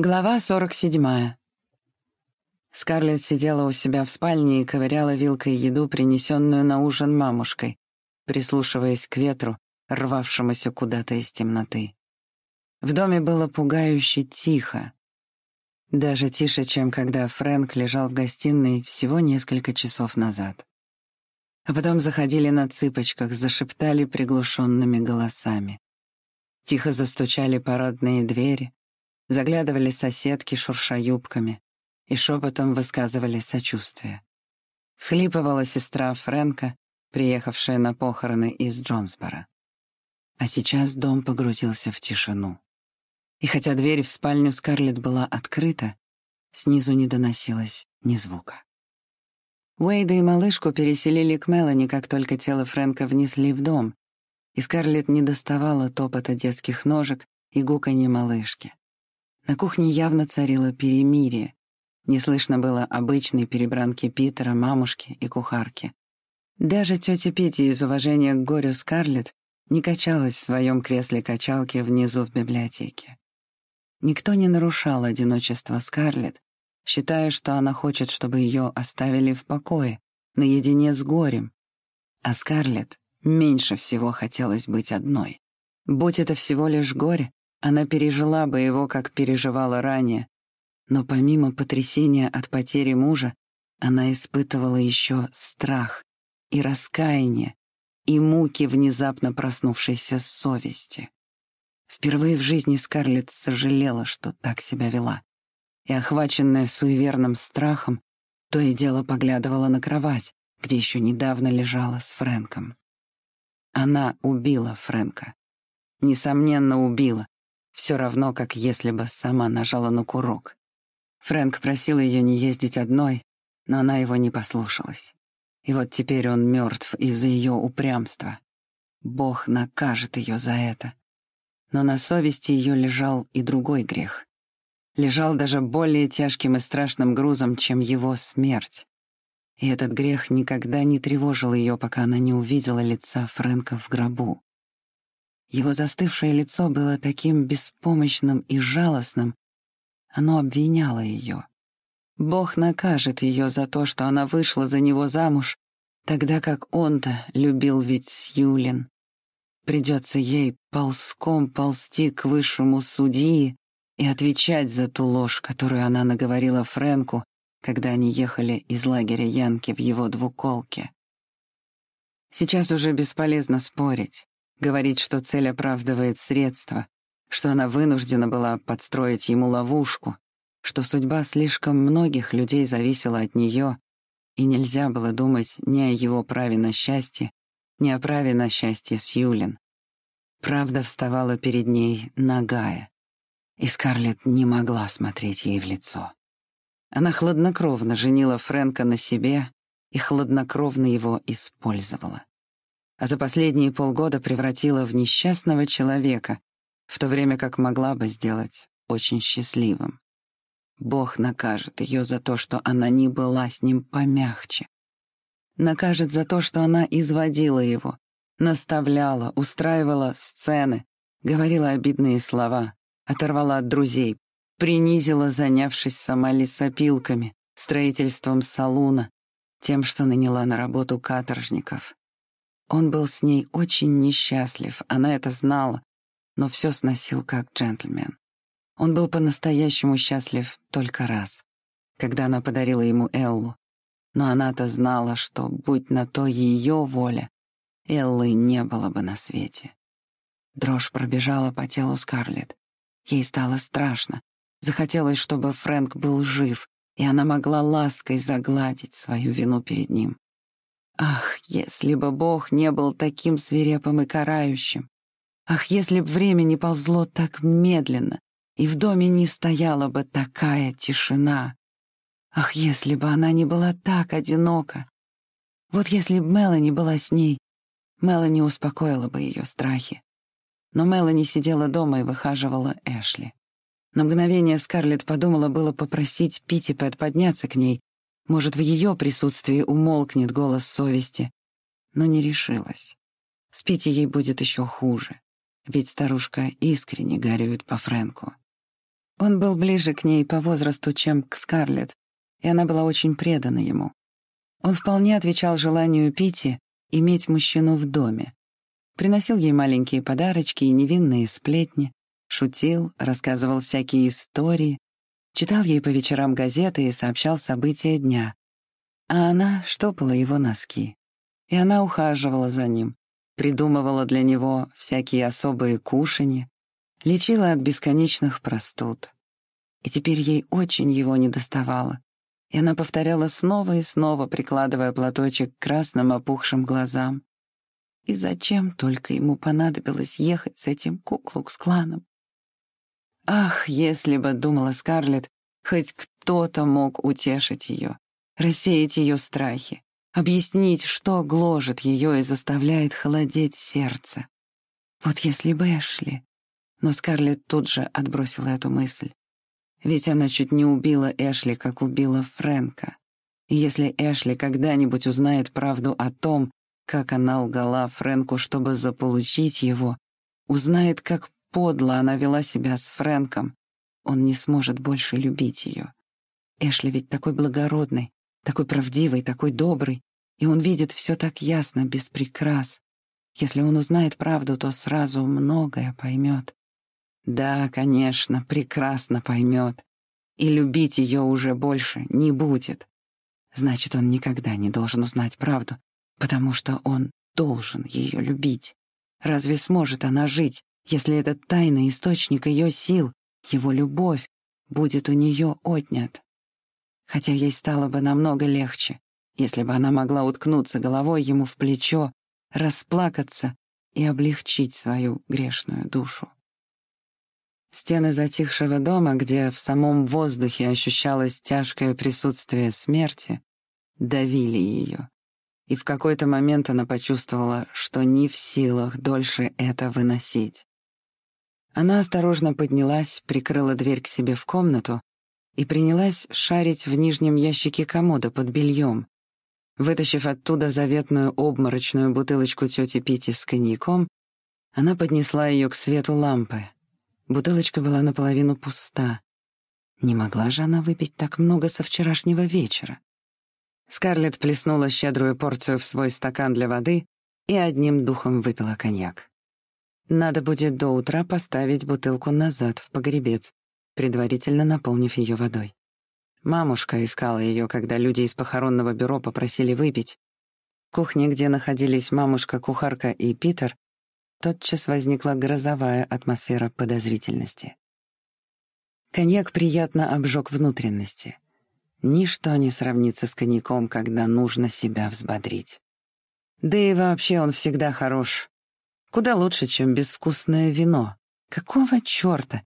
Глава 47. Скарлетт сидела у себя в спальне и ковыряла вилкой еду, принесенную на ужин мамушкой, прислушиваясь к ветру, рвавшемуся куда-то из темноты. В доме было пугающе тихо. Даже тише, чем когда Фрэнк лежал в гостиной всего несколько часов назад. А потом заходили на цыпочках, зашептали приглушенными голосами. Тихо застучали парадные двери, Заглядывали соседки, шурша юбками, и шепотом высказывали сочувствие. Схлипывала сестра Фрэнка, приехавшая на похороны из Джонсбора. А сейчас дом погрузился в тишину. И хотя дверь в спальню Скарлетт была открыта, снизу не доносилось ни звука. Уэйда и малышку переселили к Мелани, как только тело Фрэнка внесли в дом, и Скарлетт не доставала топота детских ножек и гуканье малышки. На кухне явно царило перемирие. Не слышно было обычной перебранки Питера, мамушки и кухарки. Даже тетя Питти из уважения к горю Скарлетт не качалась в своем кресле качалки внизу в библиотеке. Никто не нарушал одиночество Скарлетт, считая, что она хочет, чтобы ее оставили в покое, наедине с горем. А Скарлетт меньше всего хотелось быть одной. Будь это всего лишь горе, она пережила бы его, как переживала ранее, но помимо потрясения от потери мужа, она испытывала еще страх и раскаяние, и муки внезапно проснувшейся совести. Впервые в жизни Скарлетт сожалела, что так себя вела, и, охваченная суеверным страхом, то и дело поглядывала на кровать, где еще недавно лежала с Фрэнком. Она убила Фрэнка. Несомненно, убила, все равно, как если бы сама нажала на курок. Фрэнк просил ее не ездить одной, но она его не послушалась. И вот теперь он мертв из-за ее упрямства. Бог накажет ее за это. Но на совести ее лежал и другой грех. Лежал даже более тяжким и страшным грузом, чем его смерть. И этот грех никогда не тревожил ее, пока она не увидела лица Фрэнка в гробу. Его застывшее лицо было таким беспомощным и жалостным. Оно обвиняло ее. Бог накажет ее за то, что она вышла за него замуж, тогда как он-то любил ведь Сьюлин. Придется ей ползком ползти к высшему судьи и отвечать за ту ложь, которую она наговорила Фрэнку, когда они ехали из лагеря Янки в его двуколке. Сейчас уже бесполезно спорить говорить, что цель оправдывает средства, что она вынуждена была подстроить ему ловушку, что судьба слишком многих людей зависела от нее, и нельзя было думать ни о его праве на счастье, ни о праве на счастье Сьюлин. Правда вставала перед ней нагая, и Скарлетт не могла смотреть ей в лицо. Она хладнокровно женила Фрэнка на себе и хладнокровно его использовала а за последние полгода превратила в несчастного человека, в то время как могла бы сделать очень счастливым. Бог накажет ее за то, что она не была с ним помягче. Накажет за то, что она изводила его, наставляла, устраивала сцены, говорила обидные слова, оторвала от друзей, принизила, занявшись сама лесопилками, строительством салуна, тем, что наняла на работу каторжников, он был с ней очень несчастлив, она это знала, но все сносил как джентльмен. Он был по-настоящему счастлив только раз, когда она подарила ему Эллу. Но она-то знала, что, будь на то ее воля, Эллы не было бы на свете. Дрожь пробежала по телу Скарлетт. Ей стало страшно. Захотелось, чтобы Фрэнк был жив, и она могла лаской загладить свою вину перед ним. Ах, если бы Бог не был таким свирепым и карающим! Ах, если б время не ползло так медленно, и в доме не стояла бы такая тишина! Ах, если бы она не была так одинока! Вот если б Мелани была с ней, Мелани успокоила бы ее страхи. Но Мелани сидела дома и выхаживала Эшли. На мгновение Скарлетт подумала было попросить Питтипэт подняться к ней, может, в ее присутствии умолкнет голос совести, но не решилась. Спить ей будет еще хуже, ведь старушка искренне горюет по Фрэнку. Он был ближе к ней по возрасту, чем к Скарлетт, и она была очень предана ему. Он вполне отвечал желанию Пити иметь мужчину в доме. Приносил ей маленькие подарочки и невинные сплетни, шутил, рассказывал всякие истории, читал ей по вечерам газеты и сообщал события дня. А она штопала его носки. И она ухаживала за ним, придумывала для него всякие особые кушанья, лечила от бесконечных простуд. И теперь ей очень его недоставало. И она повторяла снова и снова, прикладывая платочек к красным опухшим глазам. И зачем только ему понадобилось ехать с этим куклукс-кланом? Ах, если бы, думала Скарлетт, хоть кто-то мог утешить ее, рассеять ее страхи, объяснить, что гложет ее и заставляет холодеть сердце. Вот если бы Эшли... Но Скарлетт тут же отбросила эту мысль. Ведь она чуть не убила Эшли, как убила Фрэнка. И если Эшли когда-нибудь узнает правду о том, как она лгала Фрэнку, чтобы заполучить его, узнает, как подло она вела себя с Фрэнком, он не сможет больше любить ее. Эшли ведь такой благородный, такой правдивый, такой добрый, и он видит все так ясно, без прикрас. Если он узнает правду, то сразу многое поймет. Да, конечно, прекрасно поймет. И любить ее уже больше не будет. Значит, он никогда не должен узнать правду, потому что он должен ее любить. Разве сможет она жить, если этот тайный источник ее сил, его любовь, будет у нее отнят? Хотя ей стало бы намного легче, если бы она могла уткнуться головой ему в плечо, расплакаться и облегчить свою грешную душу. Стены затихшего дома, где в самом воздухе ощущалось тяжкое присутствие смерти, давили ее. И в какой-то момент она почувствовала, что не в силах дольше это выносить. Она осторожно поднялась, прикрыла дверь к себе в комнату и принялась шарить в нижнем ящике комода под бельем. Вытащив оттуда заветную обморочную бутылочку тети Пити с коньяком, она поднесла ее к свету лампы, Бутылочка была наполовину пуста. Не могла же она выпить так много со вчерашнего вечера. Скарлетт плеснула щедрую порцию в свой стакан для воды и одним духом выпила коньяк. Надо будет до утра поставить бутылку назад в погребец, предварительно наполнив ее водой. Мамушка искала ее, когда люди из похоронного бюро попросили выпить. В кухне, где находились мамушка, кухарка и Питер, тотчас возникла грозовая атмосфера подозрительности. Коньяк приятно обжег внутренности. Ничто не сравнится с коньяком, когда нужно себя взбодрить. Да и вообще он всегда хорош. Куда лучше, чем безвкусное вино. Какого черта?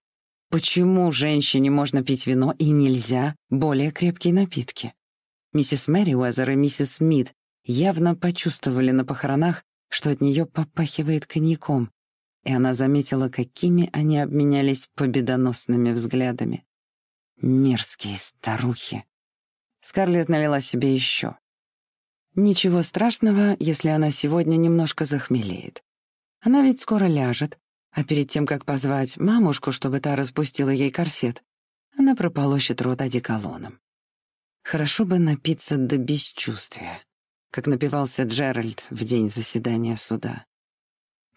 Почему женщине можно пить вино и нельзя более крепкие напитки? Миссис Мэри Уэзер и миссис Смит явно почувствовали на похоронах, что от нее попахивает коньяком, и она заметила, какими они обменялись победоносными взглядами. Мерзкие старухи. Скарлетт налила себе еще. Ничего страшного, если она сегодня немножко захмелеет. Она ведь скоро ляжет, а перед тем, как позвать мамушку, чтобы та распустила ей корсет, она прополощет рот одеколоном. Хорошо бы напиться до бесчувствия как напивался Джеральд в день заседания суда.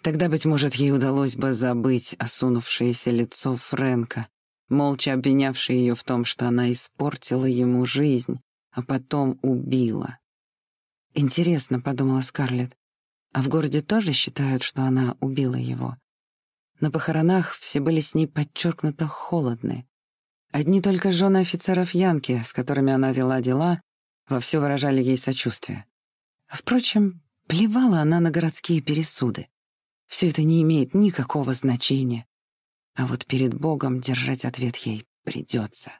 Тогда, быть может, ей удалось бы забыть осунувшееся лицо Фрэнка, молча обвинявшее ее в том, что она испортила ему жизнь, а потом убила. «Интересно», — подумала Скарлетт, «а в городе тоже считают, что она убила его?» На похоронах все были с ней подчеркнуто холодны. Одни только жены офицеров Янки, с которыми она вела дела, вовсю выражали ей сочувствие. Впрочем, плевала она на городские пересуды. Все это не имеет никакого значения. А вот перед Богом держать ответ ей придется.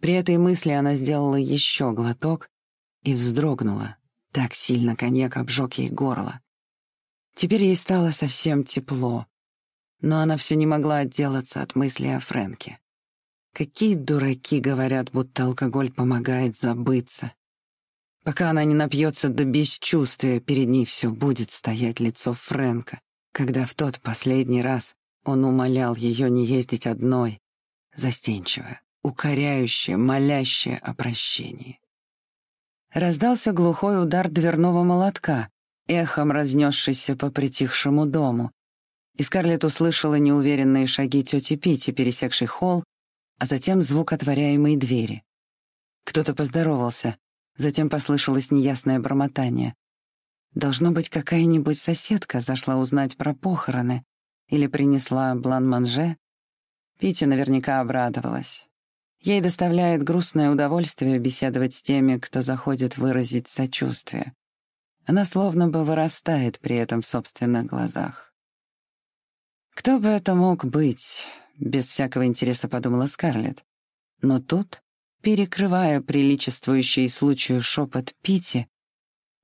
При этой мысли она сделала еще глоток и вздрогнула. Так сильно коньяк обжег ей горло. Теперь ей стало совсем тепло, но она все не могла отделаться от мысли о Фрэнке. Какие дураки говорят, будто алкоголь помогает забыться. Пока она не напьется до бесчувствия, перед ней все будет стоять лицо Фрэнка, когда в тот последний раз он умолял ее не ездить одной, застенчивое, укоряющее, молящее о прощении. Раздался глухой удар дверного молотка, эхом разнесшийся по притихшему дому. И Скарлетт услышала неуверенные шаги тети Пити, пересекшей холл, а затем звук отворяемой двери. Кто-то поздоровался, затем послышалось неясное бормотание. Должно быть, какая-нибудь соседка зашла узнать про похороны или принесла блан-манже. Питти наверняка обрадовалась. Ей доставляет грустное удовольствие беседовать с теми, кто заходит выразить сочувствие. Она словно бы вырастает при этом в собственных глазах. Кто бы это мог быть? Без всякого интереса подумала Скарлетт. Но тут, перекрывая приличествующий случаю шепот Пити,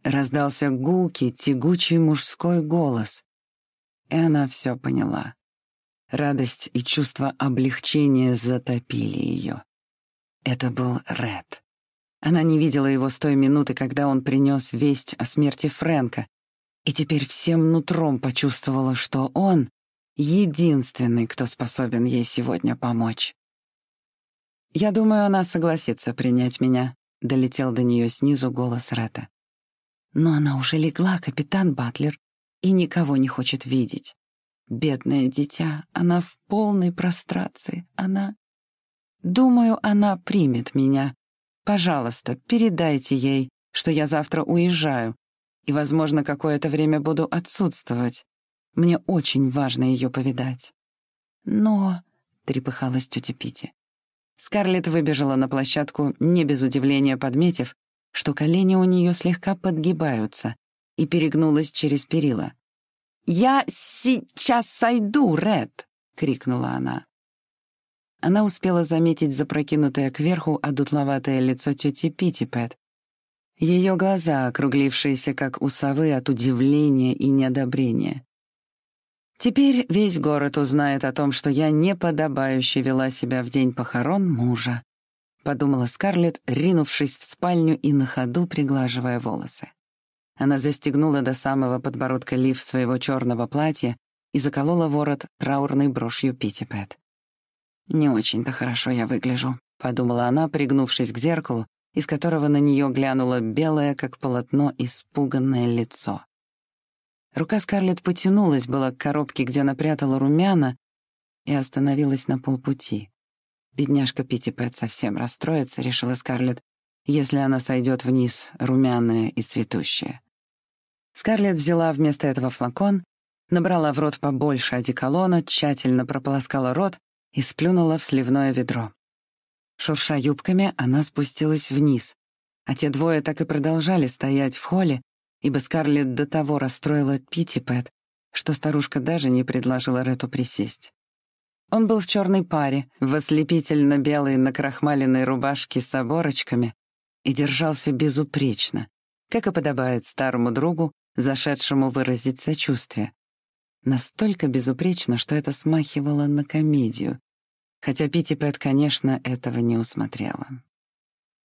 раздался гулкий, тягучий мужской голос. И она все поняла. Радость и чувство облегчения затопили ее. Это был Ред. Она не видела его с той минуты, когда он принес весть о смерти Фрэнка, и теперь всем нутром почувствовала, что он — единственный, кто способен ей сегодня помочь. «Я думаю, она согласится принять меня», — долетел до нее снизу голос Ретта. «Но она уже легла, капитан Батлер, и никого не хочет видеть. Бедное дитя, она в полной прострации, она...» «Думаю, она примет меня. Пожалуйста, передайте ей, что я завтра уезжаю и, возможно, какое-то время буду отсутствовать. Мне очень важно ее повидать». «Но...» — трепыхалась тетя Пити. Скарлетт выбежала на площадку, не без удивления подметив, что колени у нее слегка подгибаются, и перегнулась через перила. «Я сейчас сойду, Ред!» — крикнула она. Она успела заметить запрокинутое кверху одутловатое лицо тети Питтипэт. Ее глаза, округлившиеся, как у совы от удивления и неодобрения. Теперь весь город узнает о том, что я неподобающе вела себя в день похорон мужа, подумала Скарлетт, ринувшись в спальню и на ходу приглаживая волосы. Она застегнула до самого подбородка лиф своего черного платья и заколола ворот траурной брошью Питтипэт. «Не очень-то хорошо я выгляжу», — подумала она, пригнувшись к зеркалу, из которого на нее глянуло белое, как полотно, испуганное лицо. Рука Скарлетт потянулась была к коробке, где она прятала румяна, и остановилась на полпути. Бедняжка Питтипэт совсем расстроится, решила Скарлетт, если она сойдет вниз, румяная и цветущая. Скарлетт взяла вместо этого флакон, набрала в рот побольше одеколона, тщательно прополоскала рот и сплюнула в сливное ведро. Шурша юбками, она спустилась вниз, а те двое так и продолжали стоять в холле, ибо Скарлетт до того расстроила Питтипэт, что старушка даже не предложила Рету присесть. Он был в черной паре, в ослепительно-белой накрахмаленной рубашке с оборочками и держался безупречно, как и подобает старому другу, зашедшему выразить сочувствие. Настолько безупречно, что это смахивало на комедию, хотя Питтипэт, конечно, этого не усмотрела.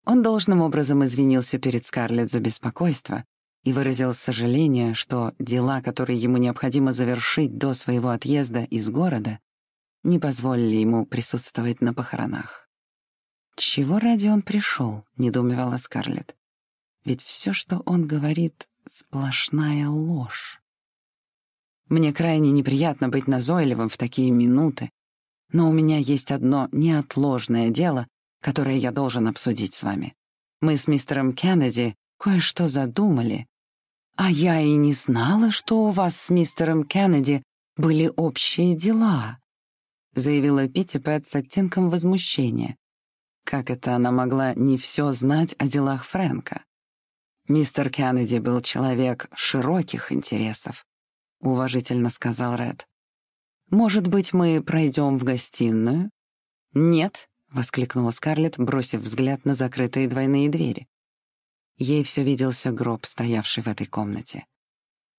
Он должным образом извинился перед Скарлетт за беспокойство, и выразил сожаление, что дела, которые ему необходимо завершить до своего отъезда из города, не позволили ему присутствовать на похоронах. «Чего ради он пришел?» — недоумевала Скарлетт. «Ведь все, что он говорит, — сплошная ложь. Мне крайне неприятно быть назойливым в такие минуты, но у меня есть одно неотложное дело, которое я должен обсудить с вами. Мы с мистером Кеннеди кое-что задумали, «А я и не знала, что у вас с мистером Кеннеди были общие дела», заявила Питтипэт с оттенком возмущения. Как это она могла не все знать о делах Фрэнка? «Мистер Кеннеди был человек широких интересов», — уважительно сказал Ред. «Может быть, мы пройдем в гостиную?» «Нет», — воскликнула Скарлетт, бросив взгляд на закрытые двойные двери. Ей все виделся гроб, стоявший в этой комнате.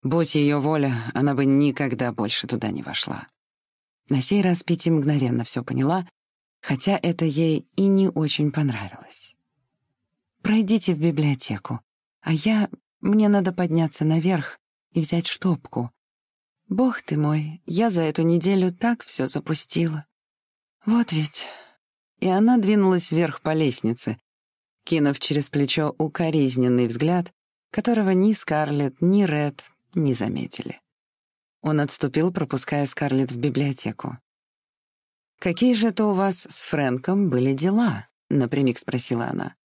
Будь ее воля, она бы никогда больше туда не вошла. На сей раз Пити мгновенно все поняла, хотя это ей и не очень понравилось. «Пройдите в библиотеку, а я... Мне надо подняться наверх и взять штопку. Бог ты мой, я за эту неделю так все запустила. Вот ведь и она двинулась вверх по лестнице, кинув через плечо укоризненный взгляд, которого ни Скарлетт, ни Ред не заметили. Он отступил, пропуская Скарлетт в библиотеку. «Какие же это у вас с Фрэнком были дела?» — напрямик спросила она.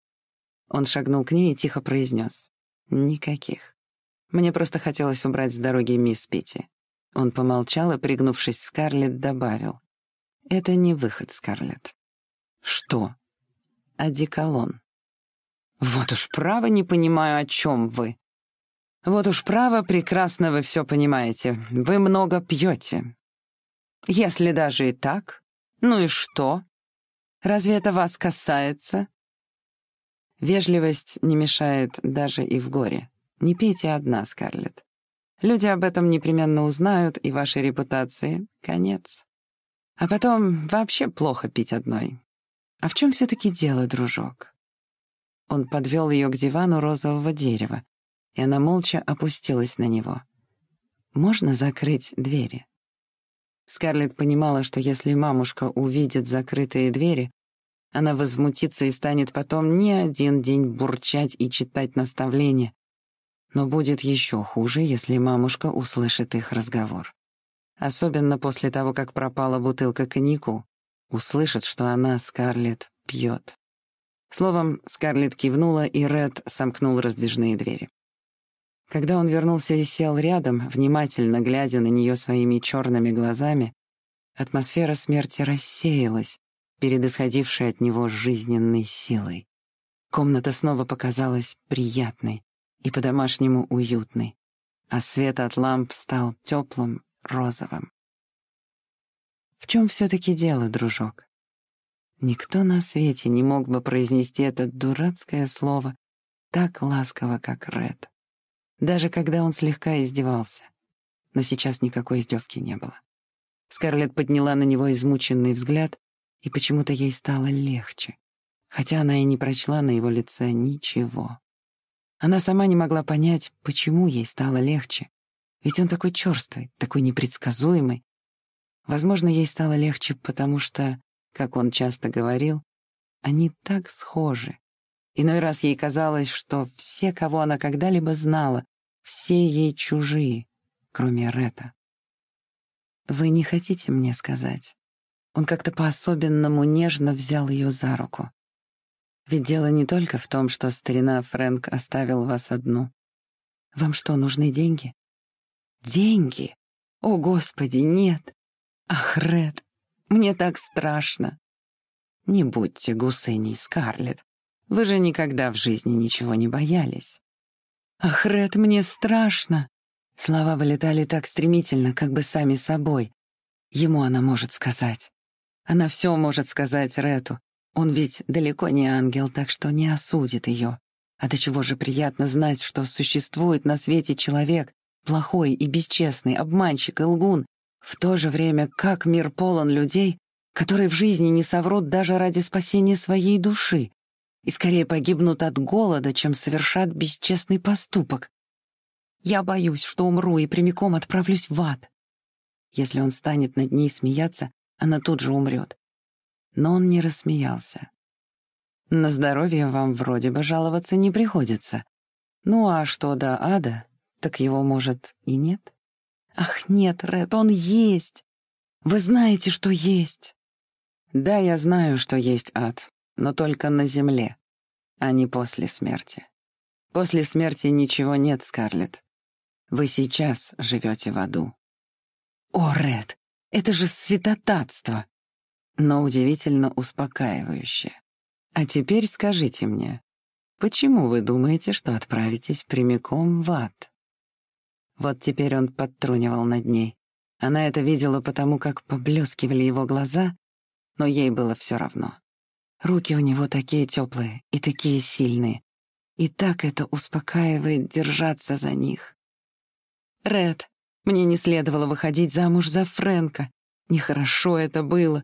Он шагнул к ней и тихо произнес. «Никаких. Мне просто хотелось убрать с дороги мисс Питти». Он помолчал и, пригнувшись, Скарлетт добавил. «Это не выход, Скарлетт». «Что?» «Одеколон». «Вот уж право не понимаю, о чем вы». «Вот уж право, прекрасно вы все понимаете. Вы много пьете». «Если даже и так, ну и что? Разве это вас касается?» Вежливость не мешает даже и в горе. Не пейте одна, Скарлетт. Люди об этом непременно узнают, и вашей репутации — конец. А потом вообще плохо пить одной. А в чем все-таки дело, дружок? Он подвел ее к дивану розового дерева, и она молча опустилась на него. «Можно закрыть двери?» Скарлетт понимала, что если мамушка увидит закрытые двери, она возмутится и станет потом не один день бурчать и читать наставления, но будет еще хуже, если мамушка услышит их разговор. Особенно после того, как пропала бутылка коньяку. Услышит, что она, Скарлетт, пьет. Словом, Скарлетт кивнула, и Ред сомкнул раздвижные двери. Когда он вернулся и сел рядом, внимательно глядя на нее своими черными глазами, атмосфера смерти рассеялась перед исходившей от него жизненной силой. Комната снова показалась приятной, и по-домашнему уютный, а свет от ламп стал теплым, розовым. В чем все-таки дело, дружок? Никто на свете не мог бы произнести это дурацкое слово так ласково, как Ред. Даже когда он слегка издевался. Но сейчас никакой издевки не было. Скарлетт подняла на него измученный взгляд, и почему-то ей стало легче, хотя она и не прочла на его лице ничего. Она сама не могла понять, почему ей стало легче. Ведь он такой черствый, такой непредсказуемый. Возможно, ей стало легче, потому что, как он часто говорил, они так схожи. Иной раз ей казалось, что все, кого она когда-либо знала, все ей чужие, кроме Рета. «Вы не хотите мне сказать?» Он как-то по-особенному нежно взял ее за руку. Ведь дело не только в том, что старина Фрэнк оставил вас одну. Вам что, нужны деньги? Деньги? О, Господи, нет. Ах, Ред, мне так страшно. Не будьте гусыней, Скарлетт. Вы же никогда в жизни ничего не боялись. Ах, Ред, мне страшно. Слова вылетали так стремительно, как бы сами собой. Ему она может сказать. Она все может сказать Рету, он ведь далеко не ангел, так что не осудит ее. А до чего же приятно знать, что существует на свете человек, плохой и бесчестный, обманщик и лгун, в то же время как мир полон людей, которые в жизни не соврут даже ради спасения своей души и скорее погибнут от голода, чем совершат бесчестный поступок. Я боюсь, что умру и прямиком отправлюсь в ад. Если он станет над ней смеяться, она тут же умрет но он не рассмеялся. «На здоровье вам вроде бы жаловаться не приходится. Ну а что до ада, так его, может, и нет?» «Ах, нет, Ред, он есть! Вы знаете, что есть!» «Да, я знаю, что есть ад, но только на земле, а не после смерти. После смерти ничего нет, Скарлетт. Вы сейчас живете в аду». «О, Ред, это же святотатство!» Но удивительно успокаивающее. А теперь скажите мне, почему вы думаете, что отправитесь прямиком в ад? Вот теперь он подтрунивал над ней. Она это видела потому, как поблескивали его глаза, но ей было все равно. Руки у него такие теплые и такие сильные. И так это успокаивает держаться за них. «Ред, мне не следовало выходить замуж за Фрэнка. Нехорошо это было.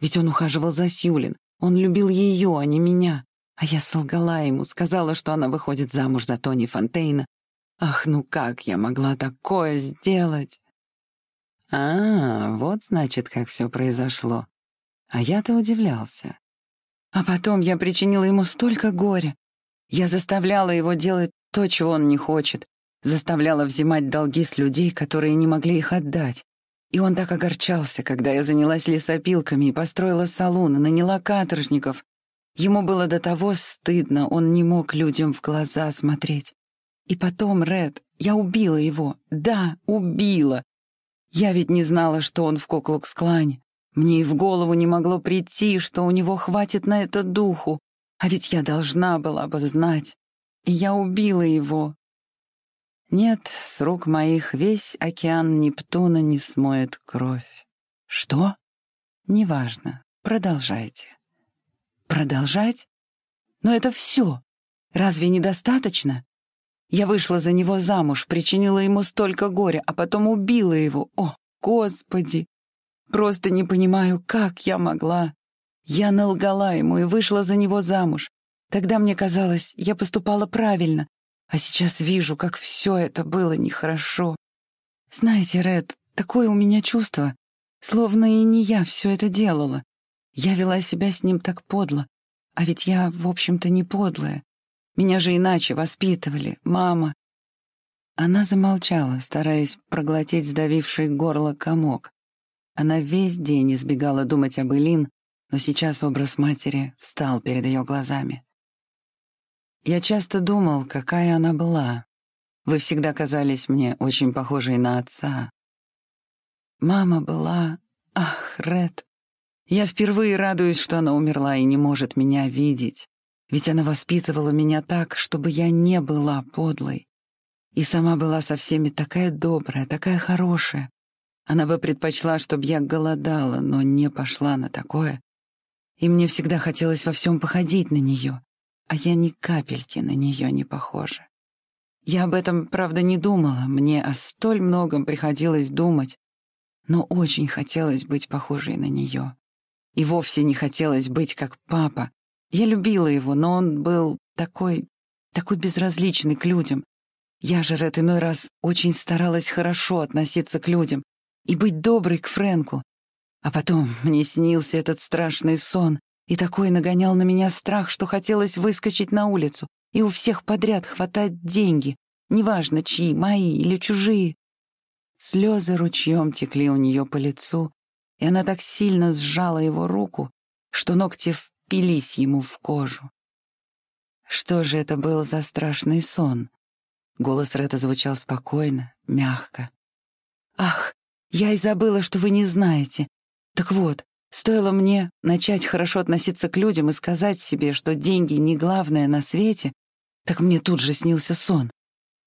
Ведь он ухаживал за Сьюлин. Он любил ее, а не меня. А я солгала ему, сказала, что она выходит замуж за Тони Фонтейна. Ах, ну как я могла такое сделать? А, вот значит, как все произошло. А я-то удивлялся. А потом я причинила ему столько горя. Я заставляла его делать то, чего он не хочет, заставляла взимать долги с людей, которые не могли их отдать. И он так огорчался, когда я занялась лесопилками и построила салон, наняла каторжников. Ему было до того стыдно, он не мог людям в глаза смотреть. И потом, Ред, я убила его. Да, убила. Я ведь не знала, что он в Коклукс-клане. Мне и в голову не могло прийти, что у него хватит на это духу. А ведь я должна была бы знать. И я убила его. Нет, с рук моих весь океан Нептуна не смоет кровь. Что? Неважно. Продолжайте. Продолжать? Но это все. Разве недостаточно? Я вышла за него замуж, причинила ему столько горя, а потом убила его. О, Господи! Просто не понимаю, как я могла. Я налгала ему и вышла за него замуж. Тогда мне казалось, я поступала правильно, а сейчас вижу, как все это было нехорошо. Знаете, Ред, такое у меня чувство, словно и не я все это делала. Я вела себя с ним так подло, а ведь я, в общем-то, не подлая. Меня же иначе воспитывали, мама. Она замолчала, стараясь проглотить сдавивший горло комок. Она весь день избегала думать об Элин, но сейчас образ матери встал перед ее глазами. Я часто думал, какая она была. Вы всегда казались мне очень похожей на отца. Мама была... Ах, Ред. Я впервые радуюсь, что она умерла и не может меня видеть. Ведь она воспитывала меня так, чтобы я не была подлой. И сама была со всеми такая добрая, такая хорошая. Она бы предпочла, чтобы я голодала, но не пошла на такое. И мне всегда хотелось во всем походить на нее а я ни капельки на нее не похожа. Я об этом, правда, не думала, мне о столь многом приходилось думать, но очень хотелось быть похожей на нее. И вовсе не хотелось быть как папа. Я любила его, но он был такой, такой безразличный к людям. Я же, Ред, иной раз очень старалась хорошо относиться к людям и быть доброй к Фрэнку. А потом мне снился этот страшный сон, и такой нагонял на меня страх, что хотелось выскочить на улицу и у всех подряд хватать деньги, неважно чьи, мои или чужие. Слезы ручьем текли у нее по лицу, и она так сильно сжала его руку, что ногти впились ему в кожу. Что же это был за страшный сон? Голос Ретта звучал спокойно, мягко. «Ах, я и забыла, что вы не знаете. Так вот, Стоило мне начать хорошо относиться к людям и сказать себе, что деньги не главное на свете, так мне тут же снился сон.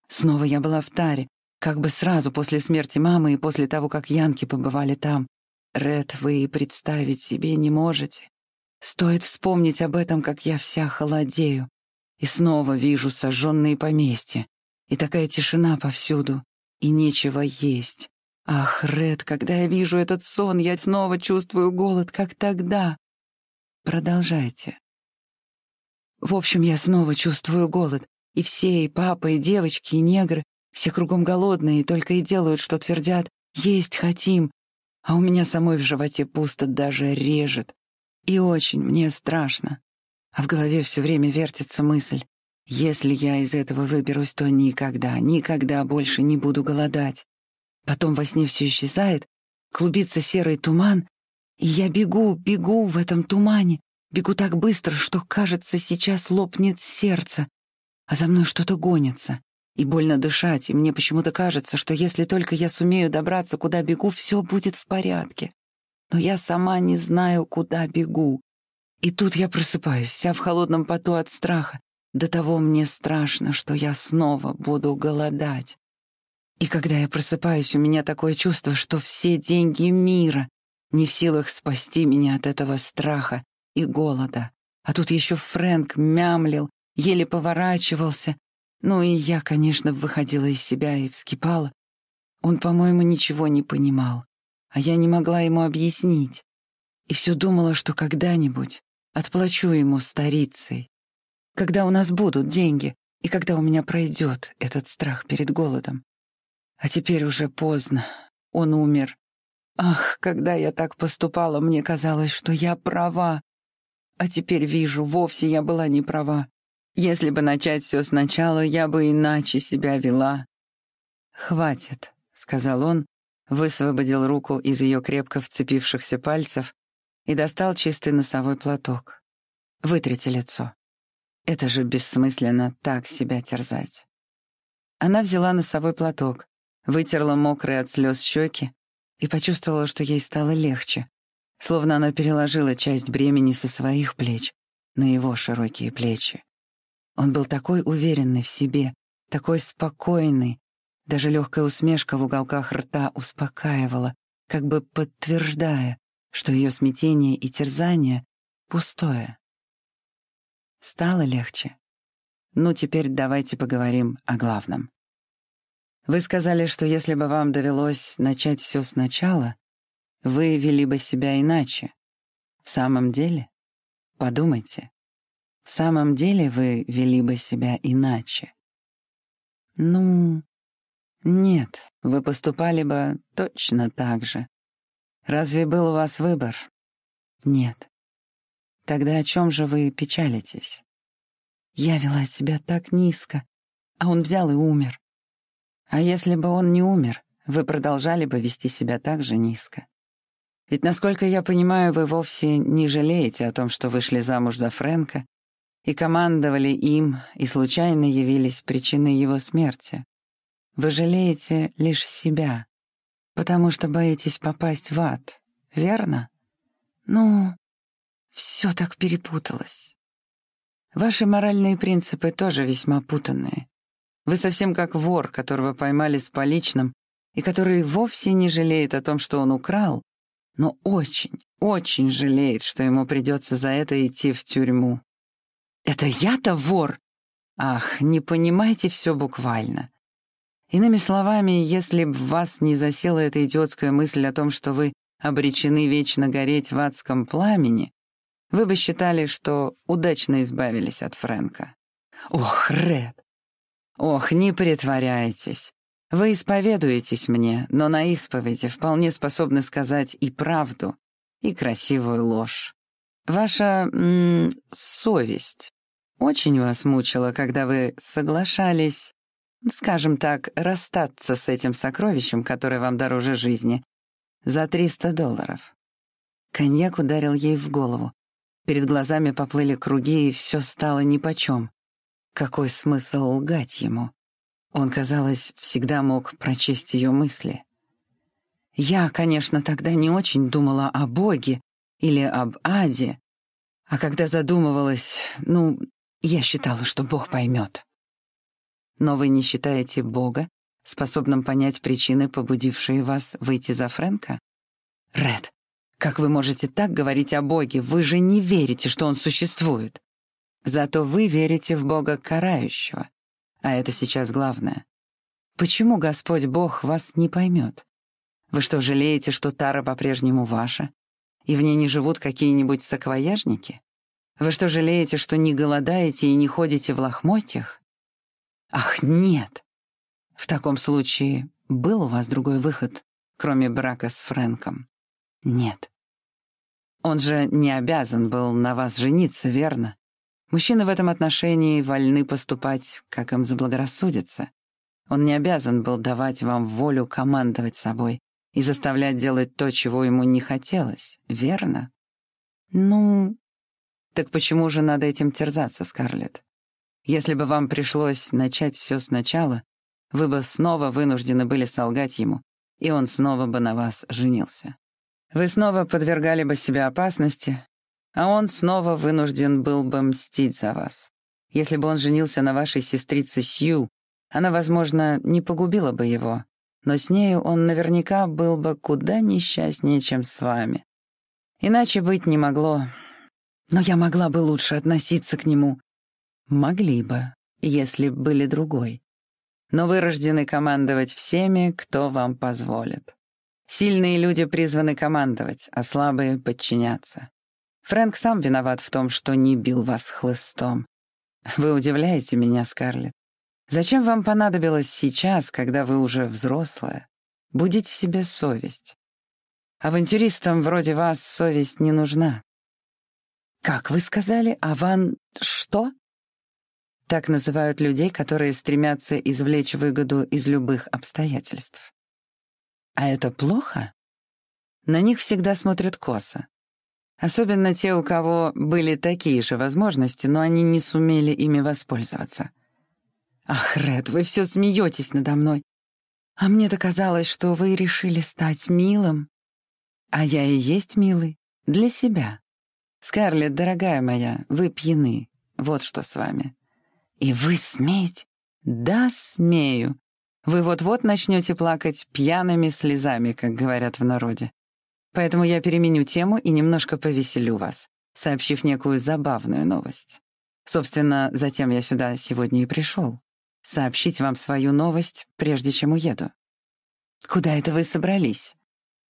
Снова я была в таре, как бы сразу после смерти мамы и после того, как Янки побывали там. Ред, вы и представить себе не можете. Стоит вспомнить об этом, как я вся холодею. И снова вижу сожженные поместья. И такая тишина повсюду. И нечего есть. Ах, Ред, когда я вижу этот сон, я снова чувствую голод, как тогда. Продолжайте. В общем, я снова чувствую голод. И все, и папа, и девочки, и негры, все кругом голодные, и только и делают, что твердят «есть хотим», а у меня самой в животе пусто, даже режет. И очень мне страшно. А в голове все время вертится мысль «если я из этого выберусь, то никогда, никогда больше не буду голодать». Потом во сне все исчезает, клубится серый туман, и я бегу, бегу в этом тумане, бегу так быстро, что, кажется, сейчас лопнет сердце, а за мной что-то гонится. И больно дышать, и мне почему-то кажется, что если только я сумею добраться, куда бегу, все будет в порядке. Но я сама не знаю, куда бегу. И тут я просыпаюсь, вся в холодном поту от страха. До того мне страшно, что я снова буду голодать. И когда я просыпаюсь, у меня такое чувство, что все деньги мира не в силах спасти меня от этого страха и голода. А тут еще Фрэнк мямлил, еле поворачивался. Ну и я, конечно, выходила из себя и вскипала. Он, по-моему, ничего не понимал, а я не могла ему объяснить. И все думала, что когда-нибудь отплачу ему старицей. Когда у нас будут деньги, и когда у меня пройдет этот страх перед голодом. А теперь уже поздно. Он умер. Ах, когда я так поступала, мне казалось, что я права. А теперь вижу, вовсе я была не права. Если бы начать все сначала, я бы иначе себя вела. «Хватит», — сказал он, высвободил руку из ее крепко вцепившихся пальцев и достал чистый носовой платок. «Вытрите лицо. Это же бессмысленно так себя терзать». Она взяла носовой платок, вытерла мокрые от слез щеки и почувствовала, что ей стало легче, словно она переложила часть бремени со своих плеч на его широкие плечи. Он был такой уверенный в себе, такой спокойный, даже легкая усмешка в уголках рта успокаивала, как бы подтверждая, что ее смятение и терзание пустое. Стало легче. Ну, теперь давайте поговорим о главном. Вы сказали, что если бы вам довелось начать все сначала, вы вели бы себя иначе. В самом деле? Подумайте. В самом деле вы вели бы себя иначе? Ну, нет, вы поступали бы точно так же. Разве был у вас выбор? Нет. Тогда о чем же вы печалитесь? Я вела себя так низко, а он взял и умер. А если бы он не умер, вы продолжали бы вести себя так же низко. Ведь, насколько я понимаю, вы вовсе не жалеете о том, что вышли замуж за Фрэнка и командовали им, и случайно явились причиной его смерти. Вы жалеете лишь себя, потому что боитесь попасть в ад, верно? Ну, все так перепуталось. Ваши моральные принципы тоже весьма путанные. Вы совсем как вор, которого поймали с поличным, и который вовсе не жалеет о том, что он украл, но очень, очень жалеет, что ему придется за это идти в тюрьму. «Это я-то вор!» Ах, не понимайте все буквально. Иными словами, если б в вас не засела эта идиотская мысль о том, что вы обречены вечно гореть в адском пламени, вы бы считали, что удачно избавились от Фрэнка. Ох, Ред! Ох, не притворяйтесь. Вы исповедуетесь мне, но на исповеди вполне способны сказать и правду, и красивую ложь. Ваша м -м, совесть очень вас мучила, когда вы соглашались скажем так, расстаться с этим сокровищем, которое вам дороже жизни, за 300 долларов. Коньяк ударил ей в голову. Перед глазами поплыли круги, и все стало нипочем. Какой смысл лгать ему? Он, казалось, всегда мог прочесть ее мысли. Я, конечно, тогда не очень думала о Боге или об Аде, а когда задумывалась, ну, я считала, что Бог поймет. Но вы не считаете Бога способным понять причины, побудившие вас выйти за Фрэнка? Ред, как вы можете так говорить о Боге? Вы же не верите, что Он существует. Зато вы верите в Бога карающего. А это сейчас главное. Почему Господь Бог вас не поймет? Вы что, жалеете, что Тара по-прежнему ваша? И в ней не живут какие-нибудь саквояжники? Вы что, жалеете, что не голодаете и не ходите в лохмотьях? Ах, нет. В таком случае был у вас другой выход, кроме брака с Фрэнком? Нет. Он же не обязан был на вас жениться, верно? Мужчины в этом отношении вольны поступать, как им заблагорассудится. Он не обязан был давать вам волю командовать собой и заставлять делать то, чего ему не хотелось, верно? Ну, так почему же надо этим терзаться, Скарлетт? Если бы вам пришлось начать все сначала, вы бы снова вынуждены были солгать ему, и он снова бы на вас женился. Вы снова подвергали бы себя опасности, а он снова вынужден был бы мстить за вас. Если бы он женился на вашей сестрице Сью, она, возможно, не погубила бы его, но с нею он наверняка был бы куда несчастнее, чем с вами. Иначе быть не могло. Но я могла бы лучше относиться к нему, Могли бы, если б были другой. Но вы рождены командовать всеми, кто вам позволит. Сильные люди призваны командовать, а слабые — подчиняться. Фрэнк сам виноват в том, что не бил вас хлыстом. Вы удивляете меня, Скарлетт. Зачем вам понадобилось сейчас, когда вы уже взрослая, будить в себе совесть? Авантюристам вроде вас совесть не нужна. «Как вы сказали? Аван... что?» Так называют людей, которые стремятся извлечь выгоду из любых обстоятельств. А это плохо? На них всегда смотрят косо. Особенно те, у кого были такие же возможности, но они не сумели ими воспользоваться. «Ах, Ред, вы все смеетесь надо мной. А мне-то казалось, что вы решили стать милым. А я и есть милый. Для себя. Скарлетт, дорогая моя, вы пьяны. Вот что с вами. И вы смеете? Да, смею. Вы вот-вот начнете плакать пьяными слезами, как говорят в народе. Поэтому я переменю тему и немножко повеселю вас, сообщив некую забавную новость. Собственно, затем я сюда сегодня и пришел. Сообщить вам свою новость, прежде чем уеду. Куда это вы собрались?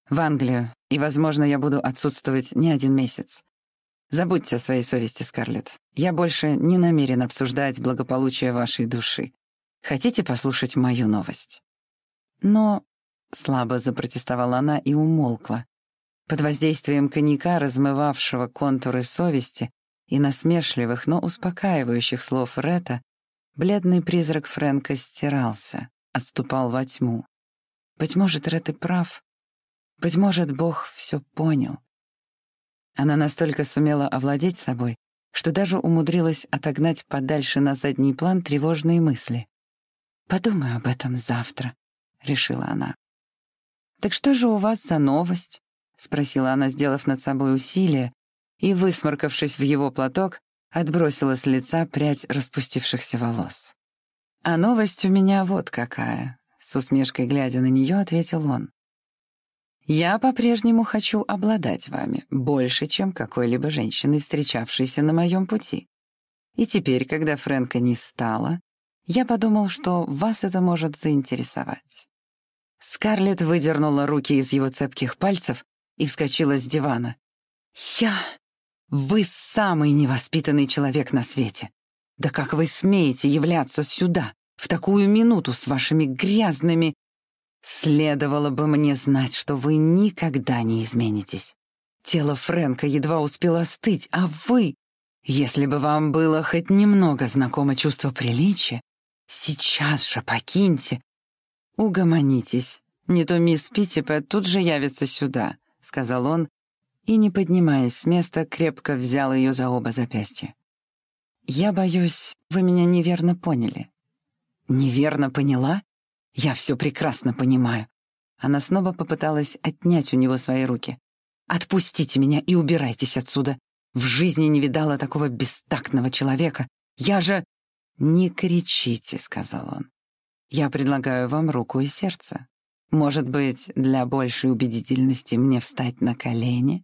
В Англию, и, возможно, я буду отсутствовать не один месяц. Забудьте о своей совести, Скарлетт. Я больше не намерен обсуждать благополучие вашей души. Хотите послушать мою новость? Но слабо запротестовала она и умолкла, под воздействием коньяка, размывавшего контуры совести, и насмешливых, но успокаивающих слов Ретта, бледный призрак Фрэнка стирался, отступал во тьму. Быть может, Ред и прав. Быть может, Бог все понял. Она настолько сумела овладеть собой, что даже умудрилась отогнать подальше на задний план тревожные мысли. «Подумаю об этом завтра», — решила она. «Так что же у вас за новость?» — спросила она, сделав над собой усилие, и, высморкавшись в его платок, отбросила с лица прядь распустившихся волос. «А новость у меня вот какая», — с усмешкой глядя на нее, ответил он. «Я по-прежнему хочу обладать вами больше, чем какой-либо женщиной, встречавшейся на моем пути. И теперь, когда Фрэнка не стало, я подумал, что вас это может заинтересовать». Скарлетт выдернула руки из его цепких пальцев и вскочила с дивана. «Я... Вы самый невоспитанный человек на свете. Да как вы смеете являться сюда, в такую минуту с вашими грязными... Следовало бы мне знать, что вы никогда не изменитесь. Тело Фрэнка едва успело остыть, а вы... Если бы вам было хоть немного знакомо чувство приличия, сейчас же покиньте. Угомонитесь. Не то мисс Питтипет тут же явится сюда. — сказал он, и, не поднимаясь с места, крепко взял ее за оба запястья. «Я боюсь, вы меня неверно поняли». «Неверно поняла? Я все прекрасно понимаю». Она снова попыталась отнять у него свои руки. «Отпустите меня и убирайтесь отсюда. В жизни не видала такого бестактного человека. Я же...» «Не кричите», — сказал он. «Я предлагаю вам руку и сердце. Может быть, для большей убедительности мне встать на колени?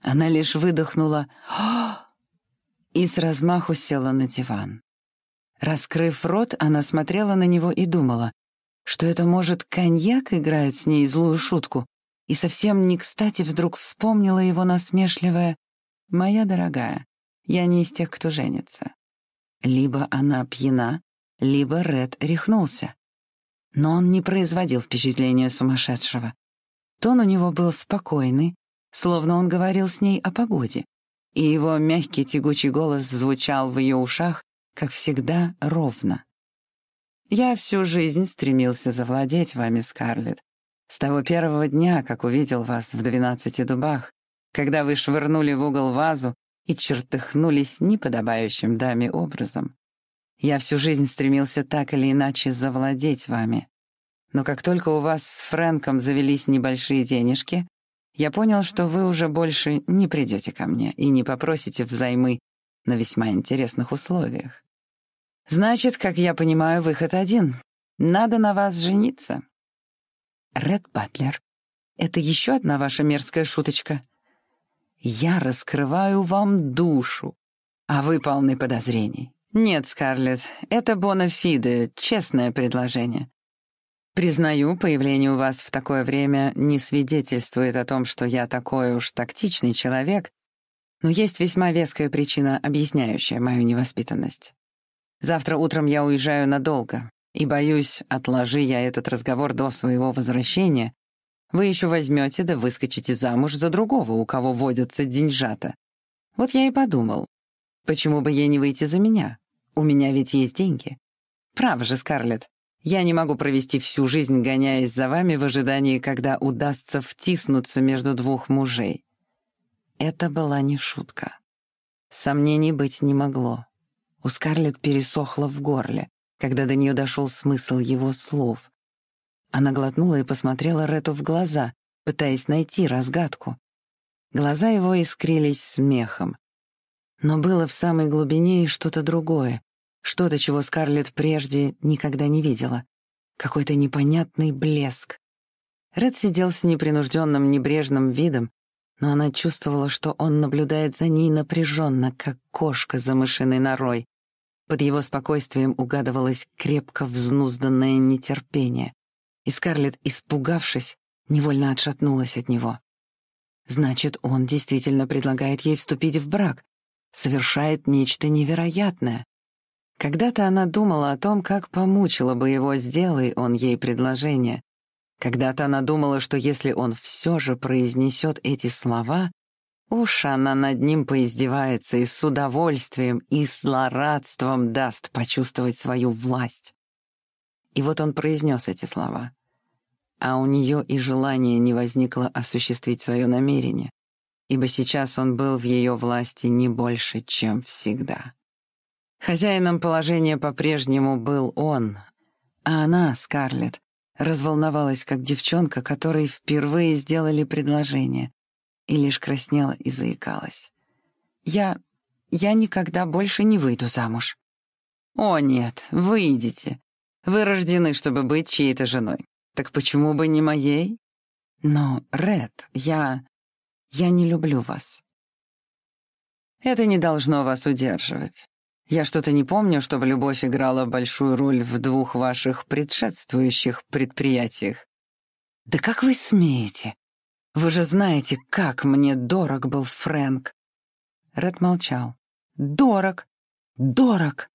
Она лишь выдохнула и с размаху села на диван. Раскрыв рот, она смотрела на него и думала, что это, может, коньяк играет с ней злую шутку, и совсем не кстати вдруг вспомнила его насмешливое «Моя дорогая, я не из тех, кто женится». Либо она пьяна, либо Ред рехнулся. Но он не производил впечатления сумасшедшего. Тон у него был спокойный, словно он говорил с ней о погоде, и его мягкий тягучий голос звучал в ее ушах, как всегда, ровно. «Я всю жизнь стремился завладеть вами, Скарлетт, с того первого дня, как увидел вас в двенадцати дубах, когда вы швырнули в угол вазу и чертыхнулись неподобающим даме образом. Я всю жизнь стремился так или иначе завладеть вами. Но как только у вас с Фрэнком завелись небольшие денежки, я понял, что вы уже больше не придете ко мне и не попросите взаймы на весьма интересных условиях. Значит, как я понимаю, выход один. Надо на вас жениться. Ред Батлер, это еще одна ваша мерзкая шуточка. Я раскрываю вам душу, а вы полны подозрений. «Нет, Скарлетт, это бонафиде, честное предложение. Признаю, появление у вас в такое время не свидетельствует о том, что я такой уж тактичный человек, но есть весьма веская причина, объясняющая мою невоспитанность. Завтра утром я уезжаю надолго, и, боюсь, отложи я этот разговор до своего возвращения, вы еще возьмете да выскочите замуж за другого, у кого водятся деньжата. Вот я и подумал, почему бы ей не выйти за меня? У меня ведь есть деньги. Право же, Скарлетт, я не могу провести всю жизнь, гоняясь за вами в ожидании, когда удастся втиснуться между двух мужей. Это была не шутка. Сомнений быть не могло. У Скарлетт пересохло в горле, когда до нее дошел смысл его слов. Она глотнула и посмотрела Рету в глаза, пытаясь найти разгадку. Глаза его искрились смехом. Но было в самой глубине и что-то другое, что-то, чего Скарлетт прежде никогда не видела. Какой-то непонятный блеск. Ред сидел с непринужденным небрежным видом, но она чувствовала, что он наблюдает за ней напряженно, как кошка за мышиной норой. Под его спокойствием угадывалось крепко взнузданное нетерпение, и Скарлетт, испугавшись, невольно отшатнулась от него. Значит, он действительно предлагает ей вступить в брак, совершает нечто невероятное. Когда-то она думала о том, как помучила бы его, сделай он ей предложение. Когда-то она думала, что если он все же произнесет эти слова, уж она над ним поиздевается и с удовольствием, и злорадством даст почувствовать свою власть. И вот он произнес эти слова. А у нее и желания не возникло осуществить свое намерение, ибо сейчас он был в ее власти не больше, чем всегда. Хозяином положения по-прежнему был он, а она, Скарлетт, разволновалась, как девчонка, которой впервые сделали предложение, и лишь краснела и заикалась. «Я... я никогда больше не выйду замуж». «О, нет, выйдете. Вы рождены, чтобы быть чьей-то женой. Так почему бы не моей?» «Но, Ред, я... я не люблю вас». «Это не должно вас удерживать. Я что-то не помню, чтобы любовь играла большую роль в двух ваших предшествующих предприятиях. Да как вы смеете? Вы же знаете, как мне дорог был Фрэнк. Ред молчал. Дорог! Дорог!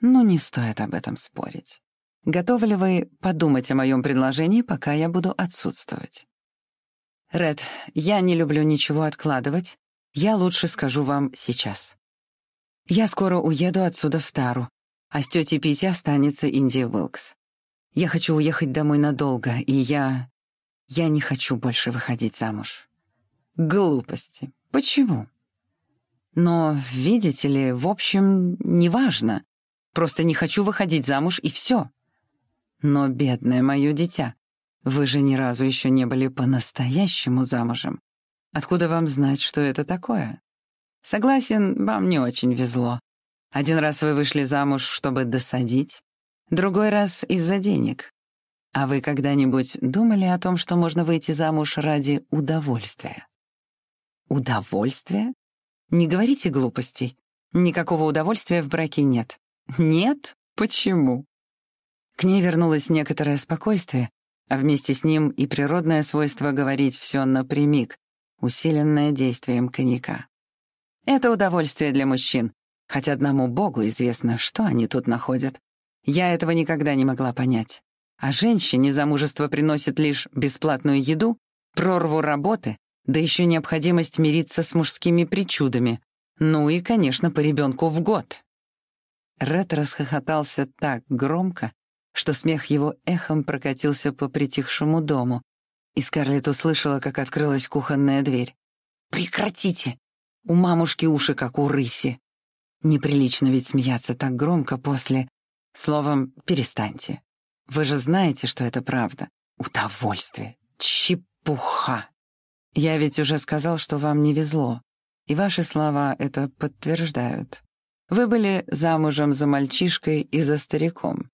Ну, не стоит об этом спорить. Готовы ли вы подумать о моем предложении, пока я буду отсутствовать? Ред, я не люблю ничего откладывать. Я лучше скажу вам сейчас. Я скоро уеду отсюда в Тару, а с тетей Пити останется Индия Уилкс. Я хочу уехать домой надолго, и я... Я не хочу больше выходить замуж. Глупости. Почему? Но, видите ли, в общем, неважно. Просто не хочу выходить замуж, и все. Но, бедное мое дитя, вы же ни разу еще не были по-настоящему замужем. Откуда вам знать, что это такое? Согласен, вам не очень везло. Один раз вы вышли замуж, чтобы досадить, другой раз из-за денег. А вы когда-нибудь думали о том, что можно выйти замуж ради удовольствия? Удовольствия? Не говорите глупостей. Никакого удовольствия в браке нет. Нет? Почему? К ней вернулось некоторое спокойствие, а вместе с ним и природное свойство говорить все напрямик, усиленное действием коньяка. Это удовольствие для мужчин, хотя одному Богу известно, что они тут находят. Я этого никогда не могла понять. А женщине замужество приносит лишь бесплатную еду, прорву работы, да еще необходимость мириться с мужскими причудами. Ну и, конечно, по ребенку в год. Ред расхохотался так громко, что смех его эхом прокатился по притихшему дому, и Скарлетт услышала, как открылась кухонная дверь. «Прекратите!» У мамушки уши, как у рыси. Неприлично ведь смеяться так громко после... Словом, перестаньте. Вы же знаете, что это правда. Удовольствие. Чепуха. Я ведь уже сказал, что вам не везло. И ваши слова это подтверждают. Вы были замужем за мальчишкой и за стариком.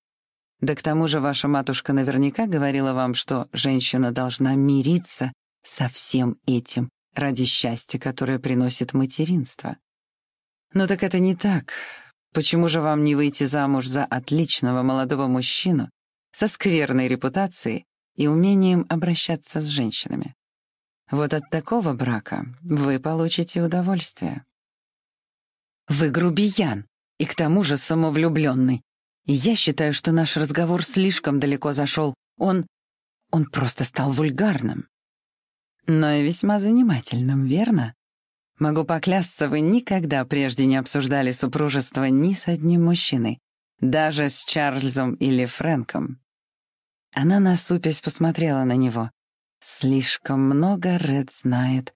Да к тому же ваша матушка наверняка говорила вам, что женщина должна мириться со всем этим ради счастья, которое приносит материнство. Но так это не так. Почему же вам не выйти замуж за отличного молодого мужчину со скверной репутацией и умением обращаться с женщинами? Вот от такого брака вы получите удовольствие. Вы грубиян и к тому же самовлюбленный. Я считаю, что наш разговор слишком далеко зашел. Он... он просто стал вульгарным но и весьма занимательным, верно? Могу поклясться, вы никогда прежде не обсуждали супружество ни с одним мужчиной, даже с Чарльзом или Фрэнком. Она насупясь посмотрела на него. Слишком много Ред знает.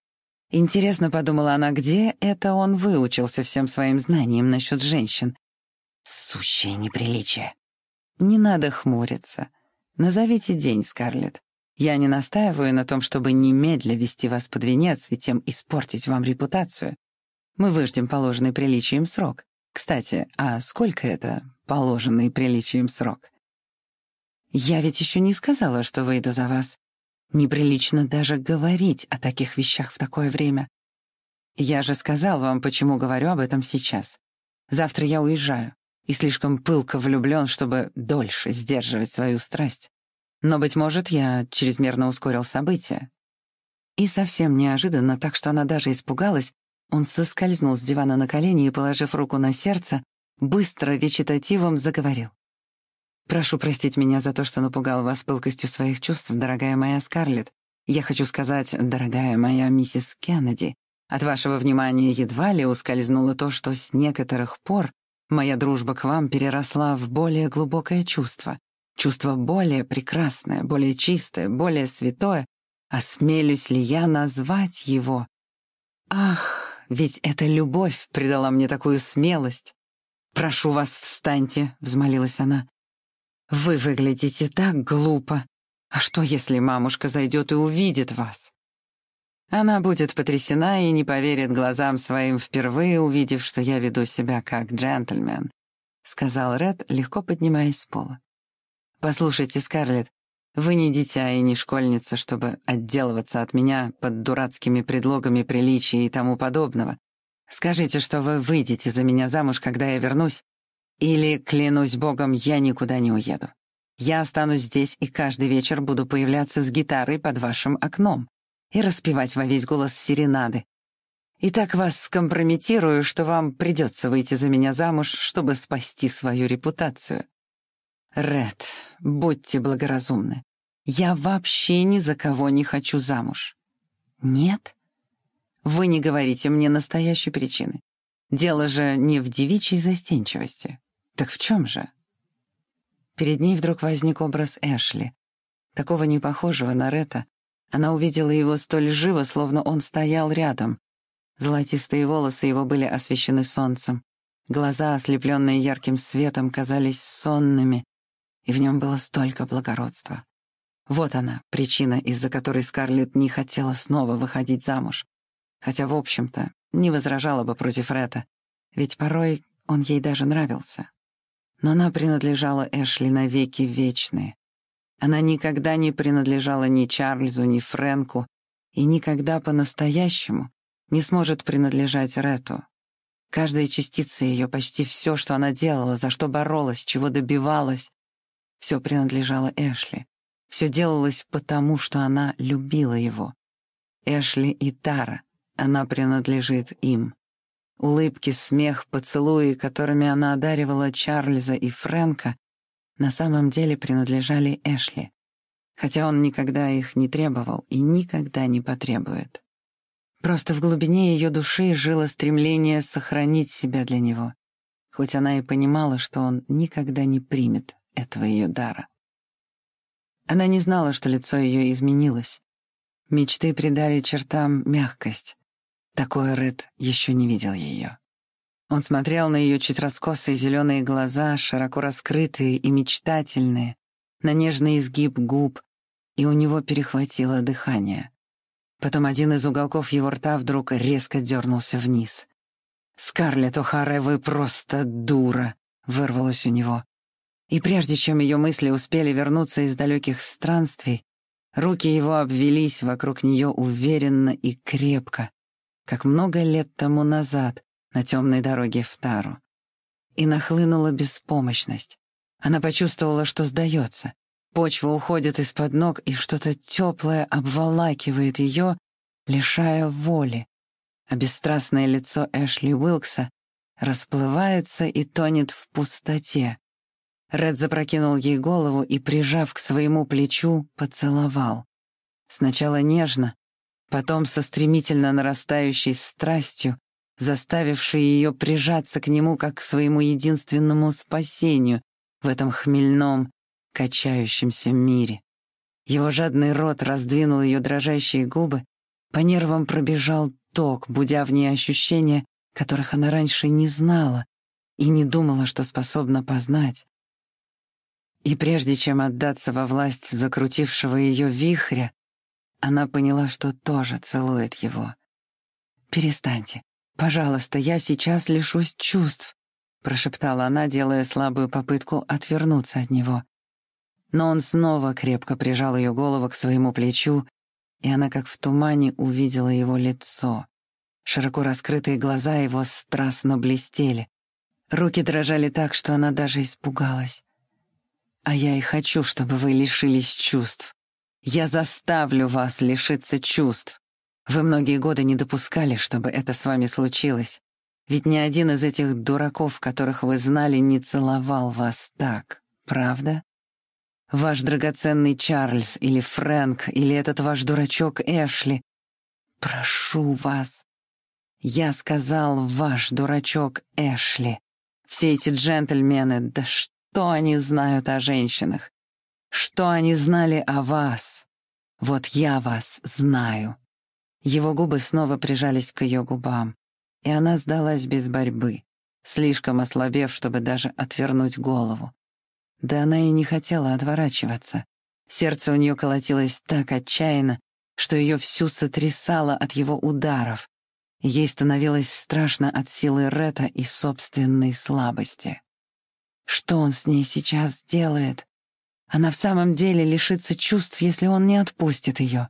Интересно, подумала она, где это он выучился всем своим знаниям насчет женщин. Сущее неприличие. Не надо хмуриться. Назовите день, Скарлетт. Я не настаиваю на том, чтобы немедля вести вас под венец и тем испортить вам репутацию. Мы выждем положенный приличием срок. Кстати, а сколько это положенный приличием срок? Я ведь еще не сказала, что выйду за вас. Неприлично даже говорить о таких вещах в такое время. Я же сказал вам, почему говорю об этом сейчас. Завтра я уезжаю и слишком пылко влюблен, чтобы дольше сдерживать свою страсть. Но, быть может, я чрезмерно ускорил события. И совсем неожиданно, так что она даже испугалась, он соскользнул с дивана на колени и, положив руку на сердце, быстро речитативом заговорил. «Прошу простить меня за то, что напугал вас пылкостью своих чувств, дорогая моя Скарлетт. Я хочу сказать, дорогая моя миссис Кеннеди, от вашего внимания едва ли ускользнуло то, что с некоторых пор моя дружба к вам переросла в более глубокое чувство, чувство более прекрасное, более чистое, более святое. Осмелюсь ли я назвать его? Ах, ведь эта любовь придала мне такую смелость. «Прошу вас, встаньте», — взмолилась она. «Вы выглядите так глупо. А что, если мамушка зайдет и увидит вас?» Она будет потрясена и не поверит глазам своим, впервые увидев, что я веду себя как джентльмен, — сказал Ред, легко поднимаясь с пола. «Послушайте, Скарлетт, вы не дитя и не школьница, чтобы отделываться от меня под дурацкими предлогами приличия и тому подобного. Скажите, что вы выйдете за меня замуж, когда я вернусь, или, клянусь богом, я никуда не уеду. Я останусь здесь и каждый вечер буду появляться с гитарой под вашим окном и распевать во весь голос серенады. И так вас скомпрометирую, что вам придется выйти за меня замуж, чтобы спасти свою репутацию. Ред, будьте благоразумны. Я вообще ни за кого не хочу замуж. Нет? Вы не говорите мне настоящей причины. Дело же не в девичьей застенчивости. Так в чем же? Перед ней вдруг возник образ Эшли. Такого непохожего на Ретта. Она увидела его столь живо, словно он стоял рядом. Золотистые волосы его были освещены солнцем. Глаза, ослепленные ярким светом, казались сонными, и в нем было столько благородства. Вот она, причина, из-за которой Скарлетт не хотела снова выходить замуж. Хотя, в общем-то, не возражала бы против Ретта, ведь порой он ей даже нравился но она принадлежала Эшли навеки вечные. Она никогда не принадлежала ни Чарльзу, ни Фрэнку, и никогда по-настоящему не сможет принадлежать Рету. Каждая частица ее, почти все, что она делала, за что боролась, чего добивалась, все принадлежало Эшли. Все делалось потому, что она любила его. Эшли и Тара, она принадлежит им. Улыбки, смех, поцелуи, которыми она одаривала Чарльза и Фрэнка, на самом деле принадлежали Эшли, хотя он никогда их не требовал и никогда не потребует. Просто в глубине ее души жило стремление сохранить себя для него, хоть она и понимала, что он никогда не примет этого ее дара. Она не знала, что лицо ее изменилось. Мечты придали чертам мягкость, такой Ред еще не видел ее. Он смотрел на ее чуть раскосые зеленые глаза, широко раскрытые и мечтательные, на нежный изгиб губ, и у него перехватило дыхание. Потом один из уголков его рта вдруг резко дернулся вниз. «Скарлетт О'Хара, вы просто дура!» — вырвалось у него. И прежде чем ее мысли успели вернуться из далеких странствий, руки его обвелись вокруг нее уверенно и крепко, как много лет тому назад на темной дороге в Тару. И нахлынула беспомощность. Она почувствовала, что сдается. Почва уходит из-под ног, и что-то теплое обволакивает ее, лишая воли. А бесстрастное лицо Эшли Уилкса расплывается и тонет в пустоте. Ред запрокинул ей голову и, прижав к своему плечу, поцеловал. Сначала нежно, потом со стремительно нарастающей страстью, заставившей ее прижаться к нему как к своему единственному спасению в этом хмельном, качающемся мире. Его жадный рот раздвинул ее дрожащие губы, по нервам пробежал ток, будя в ней ощущения, которых она раньше не знала и не думала, что способна познать. И прежде чем отдаться во власть закрутившего ее вихря, она поняла, что тоже целует его. «Перестаньте. Пожалуйста, я сейчас лишусь чувств», — прошептала она, делая слабую попытку отвернуться от него. Но он снова крепко прижал ее голову к своему плечу, и она как в тумане увидела его лицо. Широко раскрытые глаза его страстно блестели. Руки дрожали так, что она даже испугалась. А я и хочу, чтобы вы лишились чувств. Я заставлю вас лишиться чувств. Вы многие годы не допускали, чтобы это с вами случилось. Ведь ни один из этих дураков, которых вы знали, не целовал вас так, правда? Ваш драгоценный Чарльз или Фрэнк или этот ваш дурачок Эшли. Прошу вас. Я сказал ваш дурачок Эшли. Все эти джентльмены, да что? Они знают о женщинах? Что они знали о вас? Вот я вас знаю. Его губы снова прижались к ее губам, и она сдалась без борьбы, слишком ослабев, чтобы даже отвернуть голову. Да она и не хотела отворачиваться. Сердце у нее колотилось так отчаянно, что ее всю сотрясало от его ударов. Ей становилось страшно от силы Рета и собственной слабости. Что он с ней сейчас делает? Она в самом деле лишится чувств, если он не отпустит ее.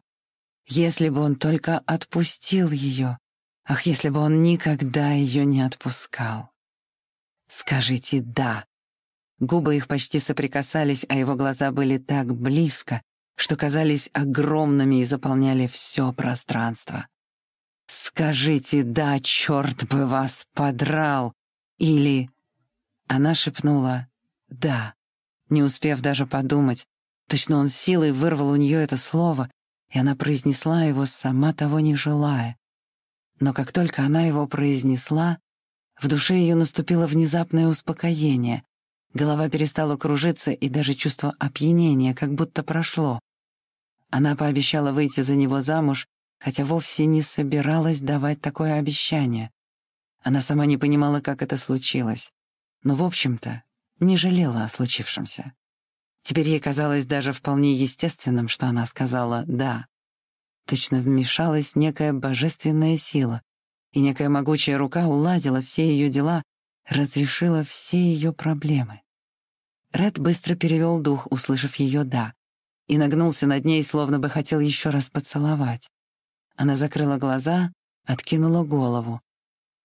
Если бы он только отпустил ее. Ах, если бы он никогда ее не отпускал. Скажите «да». Губы их почти соприкасались, а его глаза были так близко, что казались огромными и заполняли все пространство. «Скажите «да, черт бы вас подрал!» или она шепнула «да», не успев даже подумать. Точно он силой вырвал у нее это слово, и она произнесла его, сама того не желая. Но как только она его произнесла, в душе ее наступило внезапное успокоение. Голова перестала кружиться, и даже чувство опьянения как будто прошло. Она пообещала выйти за него замуж, хотя вовсе не собиралась давать такое обещание. Она сама не понимала, как это случилось но, в общем-то, не жалела о случившемся. Теперь ей казалось даже вполне естественным, что она сказала «да». Точно вмешалась некая божественная сила, и некая могучая рука уладила все ее дела, разрешила все ее проблемы. Ред быстро перевел дух, услышав ее «да», и нагнулся над ней, словно бы хотел еще раз поцеловать. Она закрыла глаза, откинула голову,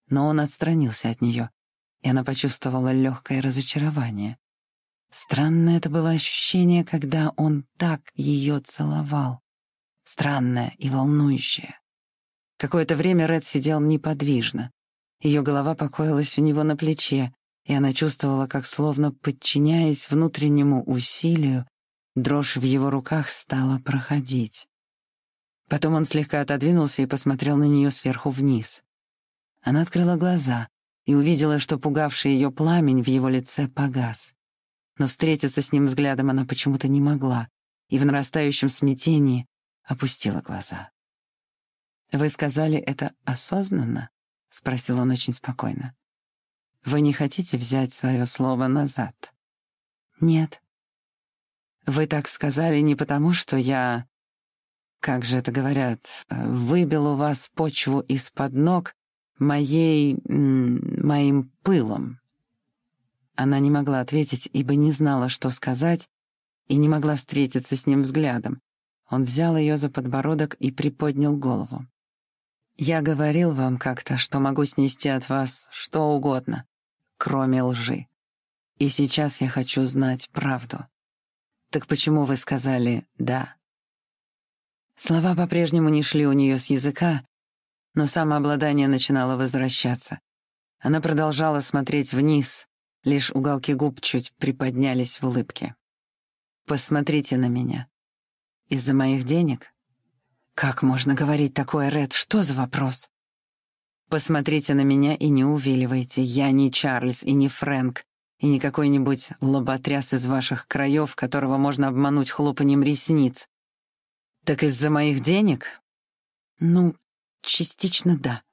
но он отстранился от нее, и она почувствовала легкое разочарование. Странное это было ощущение, когда он так ее целовал. Странное и волнующее. Какое-то время Ред сидел неподвижно. Ее голова покоилась у него на плече, и она чувствовала, как, словно подчиняясь внутреннему усилию, дрожь в его руках стала проходить. Потом он слегка отодвинулся и посмотрел на нее сверху вниз. Она открыла глаза, и увидела, что пугавший ее пламень в его лице погас. Но встретиться с ним взглядом она почему-то не могла, и в нарастающем смятении опустила глаза. «Вы сказали это осознанно?» — спросил он очень спокойно. «Вы не хотите взять свое слово назад?» «Нет». «Вы так сказали не потому, что я...» как же это говорят, выбил у вас почву из-под ног моей... моим пылом. Она не могла ответить, ибо не знала, что сказать, и не могла встретиться с ним взглядом. Он взял ее за подбородок и приподнял голову. «Я говорил вам как-то, что могу снести от вас что угодно, кроме лжи. И сейчас я хочу знать правду. Так почему вы сказали «да»?» Слова по-прежнему не шли у нее с языка, но самообладание начинало возвращаться. Она продолжала смотреть вниз, лишь уголки губ чуть приподнялись в улыбке. «Посмотрите на меня. Из-за моих денег? «Как можно говорить такое, Ред? Что за вопрос?» «Посмотрите на меня и не увиливайте. Я не Чарльз и не Фрэнк, и не какой-нибудь лоботряс из ваших краев, которого можно обмануть хлопанием ресниц. Так из-за моих денег? Ну, частично да.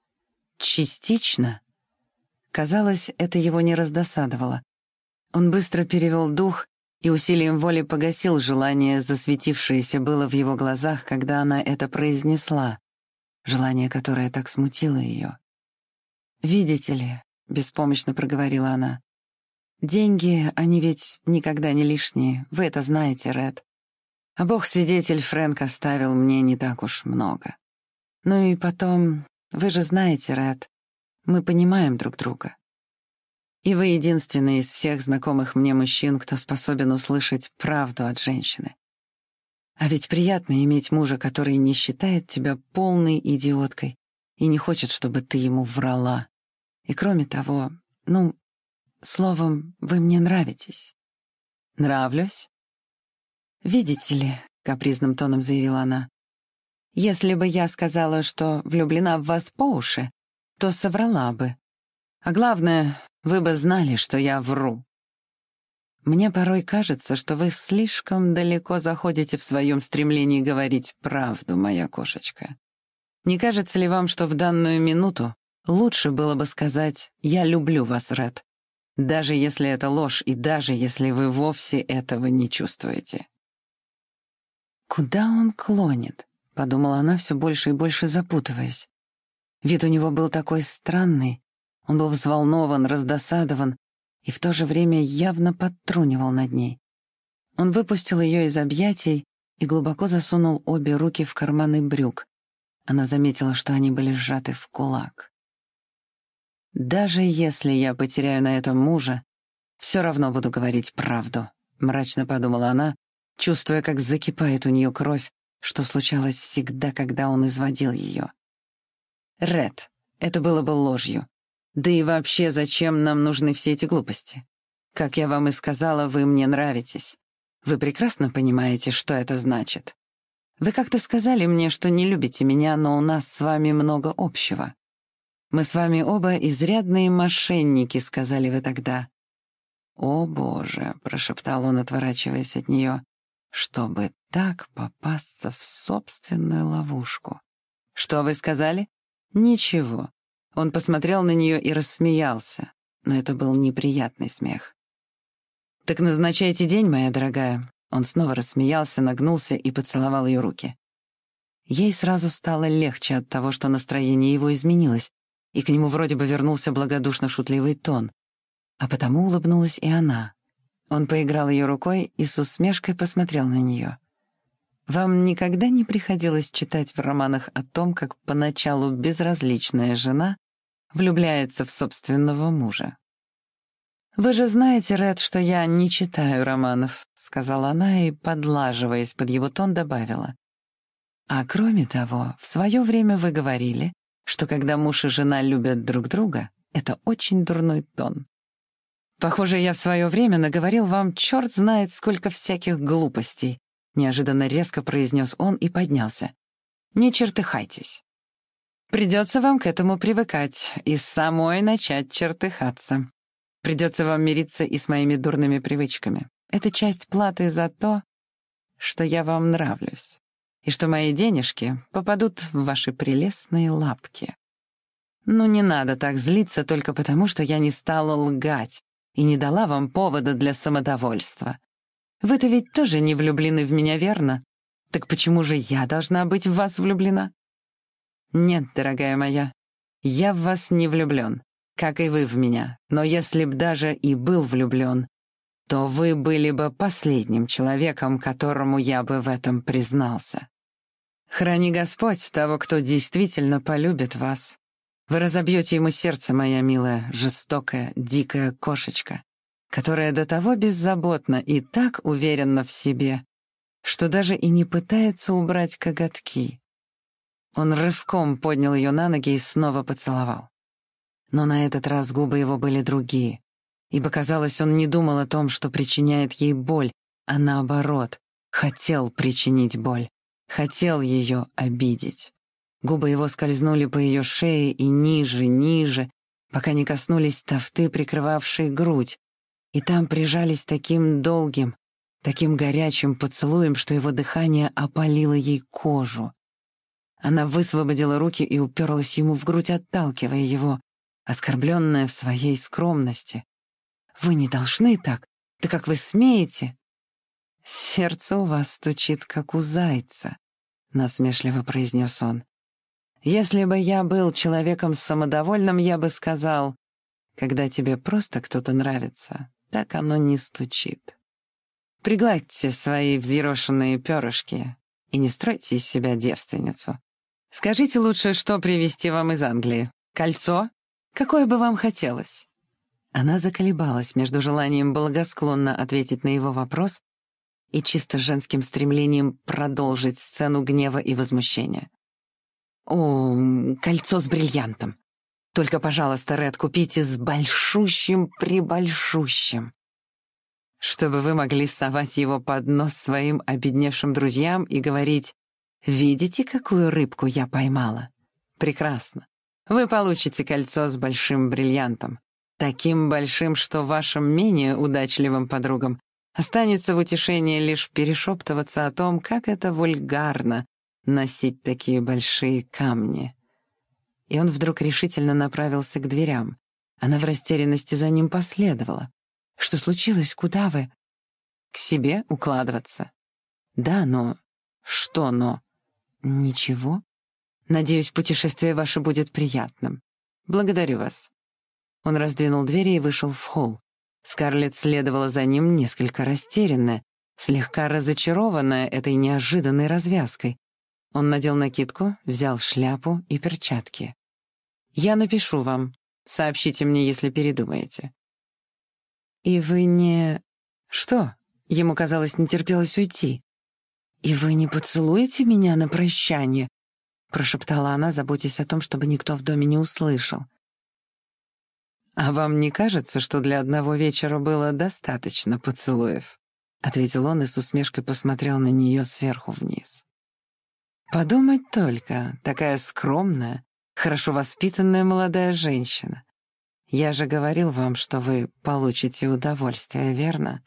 Частично? Казалось, это его не раздосадовало. Он быстро перевел дух и усилием воли погасил желание, засветившееся было в его глазах, когда она это произнесла, желание, которое так смутило ее. «Видите ли», — беспомощно проговорила она, «деньги, они ведь никогда не лишние, вы это знаете, Ред. А бог-свидетель Фрэнк оставил мне не так уж много. Ну и потом, вы же знаете, Ред, мы понимаем друг друга. И вы единственный из всех знакомых мне мужчин, кто способен услышать правду от женщины. А ведь приятно иметь мужа, который не считает тебя полной идиоткой и не хочет, чтобы ты ему врала. И кроме того, ну, словом, вы мне нравитесь. Нравлюсь? Видите ли, — капризным тоном заявила она, — если бы я сказала, что влюблена в вас по уши, то соврала бы. А главное, вы бы знали, что я вру. Мне порой кажется, что вы слишком далеко заходите в своем стремлении говорить правду, моя кошечка. Не кажется ли вам, что в данную минуту лучше было бы сказать «я люблю вас, Ред», даже если это ложь и даже если вы вовсе этого не чувствуете? «Куда он клонит?» — подумала она, все больше и больше запутываясь. Вид у него был такой странный, он был взволнован, раздосадован и в то же время явно подтрунивал над ней. Он выпустил ее из объятий и глубоко засунул обе руки в карманы брюк. Она заметила, что они были сжаты в кулак. «Даже если я потеряю на этом мужа, все равно буду говорить правду», — мрачно подумала она, чувствуя, как закипает у нее кровь, что случалось всегда, когда он изводил ее. «Ред, это было бы ложью. Да и вообще, зачем нам нужны все эти глупости? Как я вам и сказала, вы мне нравитесь. Вы прекрасно понимаете, что это значит. Вы как-то сказали мне, что не любите меня, но у нас с вами много общего. Мы с вами оба изрядные мошенники, сказали вы тогда. «О, Боже!» — прошептал он, отворачиваясь от нее, чтобы так попасться в собственную ловушку. «Что вы сказали?» «Ничего. Он посмотрел на нее и рассмеялся, но это был неприятный смех. «Так назначайте день, моя дорогая». Он снова рассмеялся, нагнулся и поцеловал ее руки. Ей сразу стало легче от того, что настроение его изменилось, и к нему вроде бы вернулся благодушно-шутливый тон. А потому улыбнулась и она. Он поиграл ее рукой и с усмешкой посмотрел на нее. Вам никогда не приходилось читать в романах о том, как поначалу безразличная жена влюбляется в собственного мужа. «Вы же знаете, Ред, что я не читаю романов», — сказала она и, подлаживаясь под его тон, добавила. «А кроме того, в свое время вы говорили, что когда муж и жена любят друг друга, это очень дурной тон. Похоже, я в свое время наговорил вам черт знает сколько всяких глупостей», — неожиданно резко произнес он и поднялся. «Не чертыхайтесь. Придется вам к этому привыкать и самой начать чертыхаться. Придется вам мириться и с моими дурными привычками. Это часть платы за то, что я вам нравлюсь, и что мои денежки попадут в ваши прелестные лапки. Ну, не надо так злиться только потому, что я не стала лгать и не дала вам повода для самодовольства. Вы-то ведь тоже не влюблены в меня, верно? Так почему же я должна быть в вас влюблена? «Нет, дорогая моя, я в вас не влюблен, как и вы в меня, но если б даже и был влюблен, то вы были бы последним человеком, которому я бы в этом признался. Храни Господь того, кто действительно полюбит вас. Вы разобьете ему сердце, моя милая, жестокая, дикая кошечка, которая до того беззаботна и так уверена в себе, что даже и не пытается убрать коготки. Он рывком поднял ее на ноги и снова поцеловал. Но на этот раз губы его были другие, ибо, казалось, он не думал о том, что причиняет ей боль, а наоборот, хотел причинить боль, хотел ее обидеть. Губы его скользнули по ее шее и ниже, ниже, пока не коснулись тафты, прикрывавшей грудь, и там прижались таким долгим, таким горячим поцелуем, что его дыхание опалило ей кожу. Она высвободила руки и уперлась ему в грудь, отталкивая его, оскорбленная в своей скромности. «Вы не должны так! Да как вы смеете?» «Сердце у вас стучит, как у зайца», — насмешливо произнес он. «Если бы я был человеком самодовольным, я бы сказал, когда тебе просто кто-то нравится, так оно не стучит. Пригладьте свои взъерошенные перышки и не стройте из себя девственницу. Скажите лучше, что привезти вам из Англии? Кольцо? Какое бы вам хотелось?» Она заколебалась между желанием благосклонно ответить на его вопрос и чисто женским стремлением продолжить сцену гнева и возмущения. «О, кольцо с бриллиантом! Только, пожалуйста, Ред, купите с большущим-пребольшущим, чтобы вы могли совать его под нос своим обедневшим друзьям и говорить «Видите, какую рыбку я поймала? Прекрасно. Вы получите кольцо с большим бриллиантом, таким большим, что вашим менее удачливым подругам останется в утешение лишь перешептываться о том, как это вульгарно носить такие большие камни. И он вдруг решительно направился к дверям. Она в растерянности за ним последовала. «Что случилось? Куда вы?» «К себе укладываться». «Да, но...» «Что но?» «Ничего. Надеюсь, путешествие ваше будет приятным. Благодарю вас». Он раздвинул двери и вышел в холл. Скарлетт следовала за ним несколько растерянная, слегка разочарованная этой неожиданной развязкой. Он надел накидку, взял шляпу и перчатки. «Я напишу вам. Сообщите мне, если передумаете». «И вы не...» «Что?» Ему, казалось, не терпелось уйти. «И вы не поцелуете меня на прощание?» прошептала она, заботясь о том, чтобы никто в доме не услышал. «А вам не кажется, что для одного вечера было достаточно поцелуев?» — ответил он и с усмешкой посмотрел на нее сверху вниз. «Подумать только, такая скромная, хорошо воспитанная молодая женщина. Я же говорил вам, что вы получите удовольствие, верно?»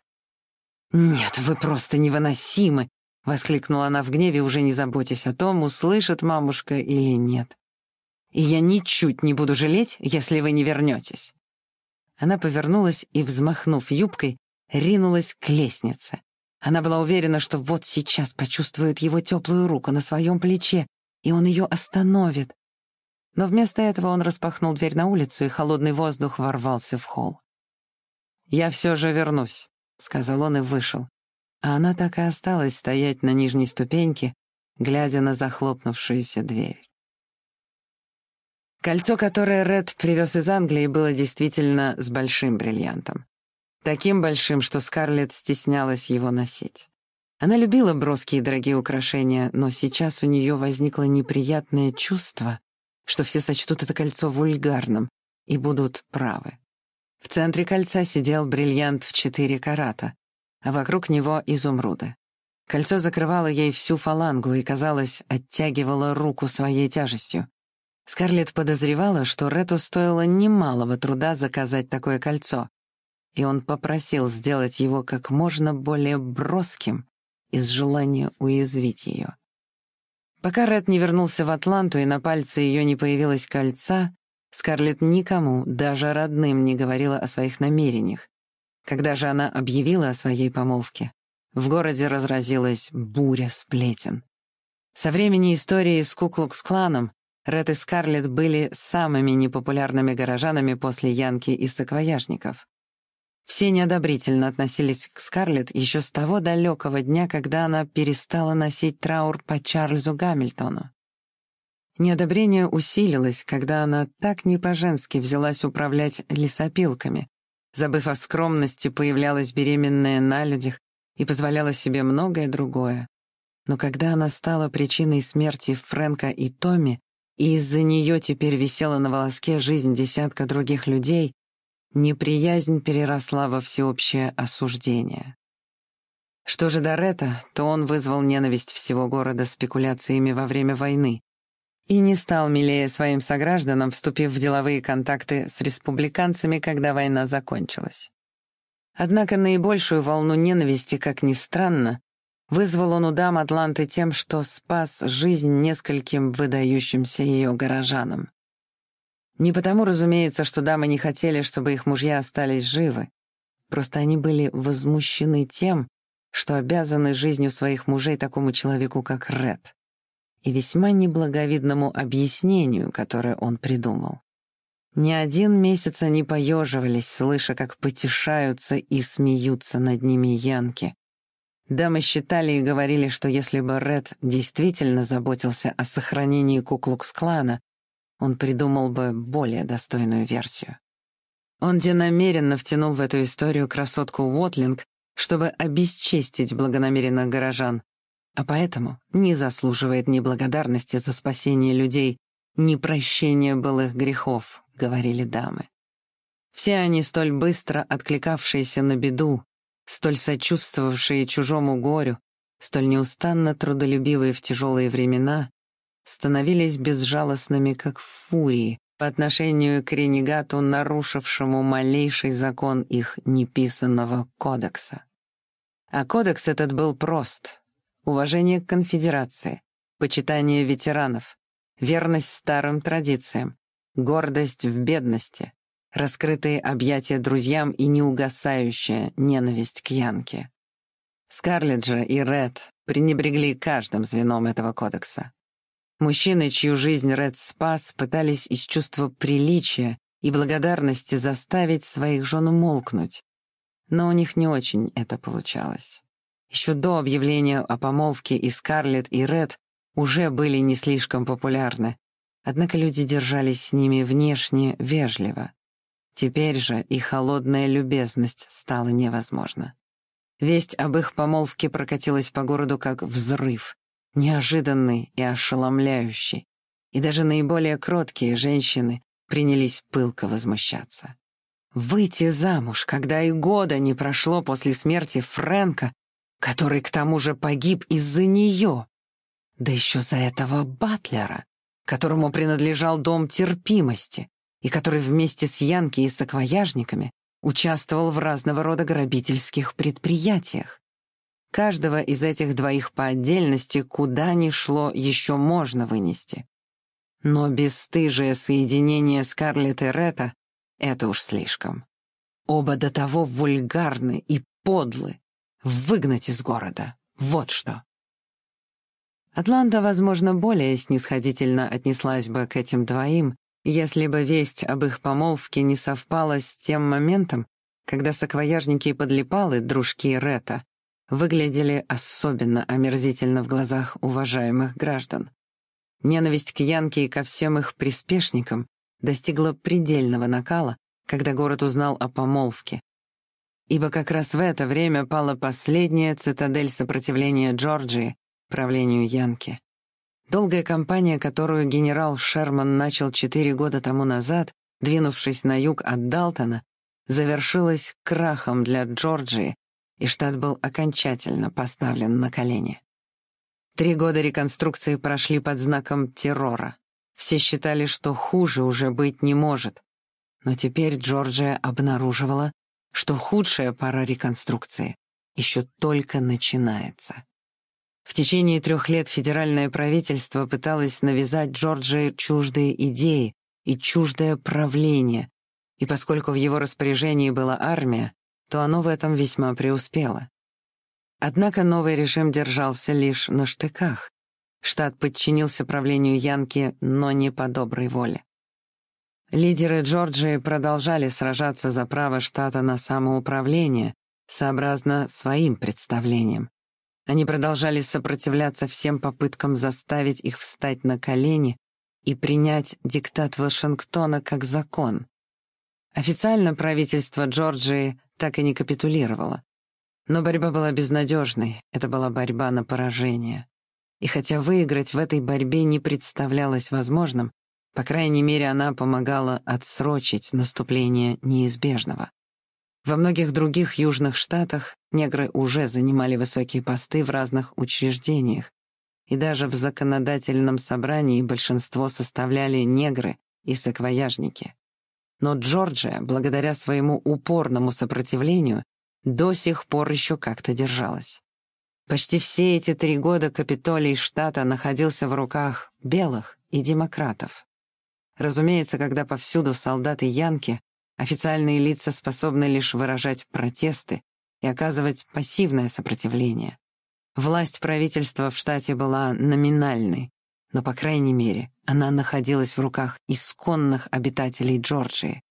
«Нет, вы просто невыносимы!» — воскликнула она в гневе, уже не заботясь о том, услышит мамушка или нет. «И я ничуть не буду жалеть, если вы не вернетесь». Она повернулась и, взмахнув юбкой, ринулась к лестнице. Она была уверена, что вот сейчас почувствует его теплую руку на своем плече, и он ее остановит. Но вместо этого он распахнул дверь на улицу, и холодный воздух ворвался в холл. «Я все же вернусь», — сказал он и вышел а она так и осталась стоять на нижней ступеньке, глядя на захлопнувшуюся дверь. Кольцо, которое Ред привез из Англии, было действительно с большим бриллиантом. Таким большим, что Скарлетт стеснялась его носить. Она любила броские дорогие украшения, но сейчас у нее возникло неприятное чувство, что все сочтут это кольцо вульгарным и будут правы. В центре кольца сидел бриллиант в четыре карата, а вокруг него изумруды. Кольцо закрывало ей всю фалангу и, казалось, оттягивало руку своей тяжестью. Скарлетт подозревала, что Рету стоило немалого труда заказать такое кольцо, и он попросил сделать его как можно более броским из желания уязвить ее. Пока Ред не вернулся в Атланту и на пальце ее не появилось кольца, Скарлетт никому, даже родным, не говорила о своих намерениях, когда же она объявила о своей помолвке, в городе разразилась буря сплетен. Со времени истории с Куклукс-кланом Ред и Скарлетт были самыми непопулярными горожанами после Янки и саквояжников. Все неодобрительно относились к Скарлетт еще с того далекого дня, когда она перестала носить траур по Чарльзу Гамильтону. Неодобрение усилилось, когда она так не по-женски взялась управлять лесопилками, Забыв о скромности, появлялась беременная на людях и позволяла себе многое другое. Но когда она стала причиной смерти Фрэнка и Томми, и из-за нее теперь висела на волоске жизнь десятка других людей, неприязнь переросла во всеобщее осуждение. Что же до Ретта, то он вызвал ненависть всего города спекуляциями во время войны и не стал милее своим согражданам, вступив в деловые контакты с республиканцами, когда война закончилась. Однако наибольшую волну ненависти, как ни странно, вызвал он у дам Атланты тем, что спас жизнь нескольким выдающимся ее горожанам. Не потому, разумеется, что дамы не хотели, чтобы их мужья остались живы. Просто они были возмущены тем, что обязаны жизнью своих мужей такому человеку, как Ред, и весьма неблаговидному объяснению, которое он придумал. Ни один месяц они поеживались, слыша, как потешаются и смеются над ними янки. Дамы считали и говорили, что если бы Ред действительно заботился о сохранении Куклукс-клана, он придумал бы более достойную версию. Он денамеренно втянул в эту историю красотку Уотлинг, чтобы обесчестить благонамеренных горожан, а поэтому не заслуживает ни благодарности за спасение людей, ни прощения былых грехов, говорили дамы. Все они, столь быстро откликавшиеся на беду, столь сочувствовавшие чужому горю, столь неустанно трудолюбивые в тяжелые времена, становились безжалостными, как фурии, по отношению к ренегату, нарушившему малейший закон их неписанного кодекса. А кодекс этот был прост. Уважение к конфедерации, почитание ветеранов, верность старым традициям, гордость в бедности, раскрытые объятия друзьям и неугасающая ненависть к Янке. Скарлетт же и Ред пренебрегли каждым звеном этого кодекса. Мужчины, чью жизнь Ред спас, пытались из чувства приличия и благодарности заставить своих жен умолкнуть. Но у них не очень это получалось. Еще до объявления о помолвке и Скарлетт, и Ред уже были не слишком популярны, однако люди держались с ними внешне вежливо. Теперь же и холодная любезность стала невозможна. Весть об их помолвке прокатилась по городу как взрыв, неожиданный и ошеломляющий, и даже наиболее кроткие женщины принялись пылко возмущаться. Выйти замуж, когда и года не прошло после смерти Фрэнка, который к тому же погиб из-за нее, да еще за этого Батлера, которому принадлежал дом терпимости и который вместе с Янки и саквояжниками участвовал в разного рода грабительских предприятиях. Каждого из этих двоих по отдельности куда ни шло еще можно вынести. Но бесстыжее соединение Скарлетт и Ретта — это уж слишком. Оба до того вульгарны и подлы. Выгнать из города. Вот что. Атланта, возможно, более снисходительно отнеслась бы к этим двоим, если бы весть об их помолвке не совпала с тем моментом, когда саквояжники и подлипалы, дружки Ретта, выглядели особенно омерзительно в глазах уважаемых граждан. Ненависть к Янке и ко всем их приспешникам достигла предельного накала, когда город узнал о помолвке. Ибо как раз в это время пала последняя цитадель сопротивления Джорджии правлению Янки. Долгая кампания, которую генерал Шерман начал четыре года тому назад, двинувшись на юг от Далтона, завершилась крахом для Джорджии и штат был окончательно поставлен на колени. Три года реконструкции прошли под знаком террора. Все считали, что хуже уже быть не может. Но теперь Джорджия обнаруживала, что худшая пора реконструкции еще только начинается. В течение трех лет федеральное правительство пыталось навязать Джорджии чуждые идеи и чуждое правление, и поскольку в его распоряжении была армия, то оно в этом весьма преуспело. Однако новый режим держался лишь на штыках. Штат подчинился правлению Янки, но не по доброй воле. Лидеры Джорджии продолжали сражаться за право штата на самоуправление, сообразно своим представлениям. Они продолжали сопротивляться всем попыткам заставить их встать на колени и принять диктат Вашингтона как закон. Официально правительство Джорджии так и не капитулировала. Но борьба была безнадежной, это была борьба на поражение. И хотя выиграть в этой борьбе не представлялось возможным, по крайней мере, она помогала отсрочить наступление неизбежного. Во многих других южных штатах Негры уже занимали высокие посты в разных учреждениях, и даже в законодательном собрании большинство составляли негры и саквояжники. Но Джорджия, благодаря своему упорному сопротивлению, до сих пор еще как-то держалась. Почти все эти три года Капитолий штата находился в руках белых и демократов. Разумеется, когда повсюду солдаты Янки, официальные лица способны лишь выражать протесты и оказывать пассивное сопротивление. Власть правительства в штате была номинальной, но, по крайней мере, она находилась в руках исконных обитателей Джорджии.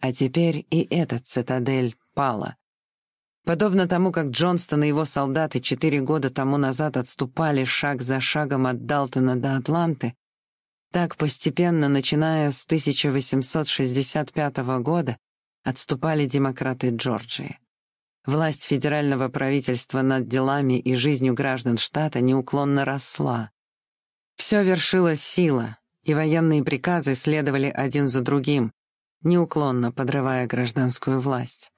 А теперь и эта цитадель пала. Подобно тому, как Джонстон и его солдаты четыре года тому назад отступали шаг за шагом от Далтона до Атланты, так постепенно, начиная с 1865 года, отступали демократы Джорджии. Власть федерального правительства над делами и жизнью граждан штата неуклонно росла. Все вершила сила, и военные приказы следовали один за другим, неуклонно подрывая гражданскую власть.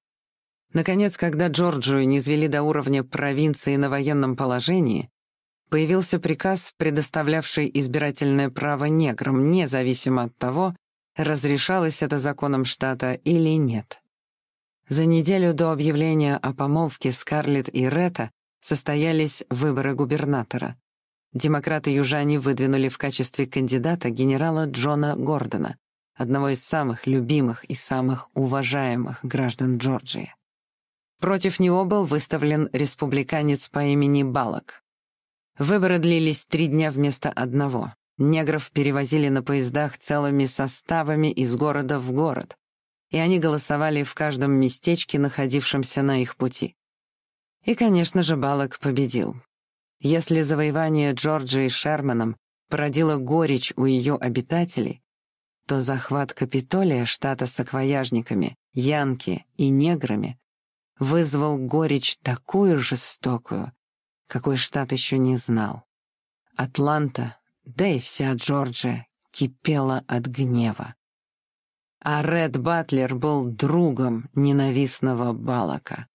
Наконец, когда Джорджию низвели до уровня провинции на военном положении, появился приказ, предоставлявший избирательное право неграм, независимо от того, разрешалось это законом штата или нет. За неделю до объявления о помолвке Скарлетт и Ретта состоялись выборы губернатора. Демократы-южане выдвинули в качестве кандидата генерала Джона Гордона, одного из самых любимых и самых уважаемых граждан Джорджии. Против него был выставлен республиканец по имени Балок. Выборы длились три дня вместо одного. Негров перевозили на поездах целыми составами из города в город, и они голосовали в каждом местечке, находившемся на их пути. И, конечно же, Балок победил. Если завоевание Джорджии Шерманом породило горечь у ее обитателей, то захват Капитолия штата с акваяжниками, янки и неграми вызвал горечь такую жестокую, какой штат еще не знал. Атланта, да и вся Джорджия кипела от гнева. А Ред Батлер был другом ненавистного Балака.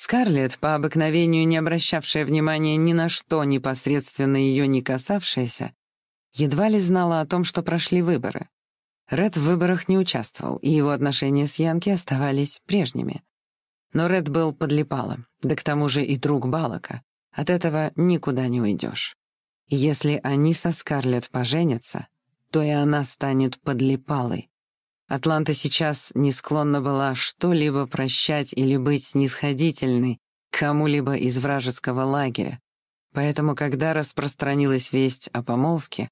Скарлетт, по обыкновению не обращавшая внимания ни на что непосредственно ее не касавшееся, едва ли знала о том, что прошли выборы. Ред в выборах не участвовал, и его отношения с Янки оставались прежними. Но Ред был подлипалом, да к тому же и друг Балака. От этого никуда не уйдешь. И если они со Скарлетт поженятся, то и она станет подлипалой, Атланта сейчас не склонна была что-либо прощать или быть снисходительной кому-либо из вражеского лагеря. Поэтому, когда распространилась весть о помолвке,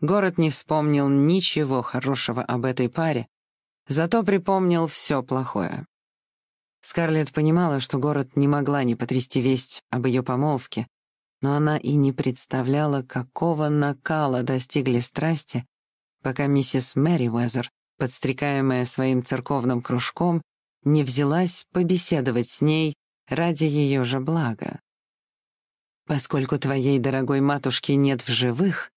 город не вспомнил ничего хорошего об этой паре, зато припомнил все плохое. Скарлетт понимала, что город не могла не потрясти весть об ее помолвке, но она и не представляла, какого накала достигли страсти, пока миссис Мэри Уэзер подстрекаемая своим церковным кружком, не взялась побеседовать с ней ради ее же блага. Поскольку твоей дорогой матушки нет в живых,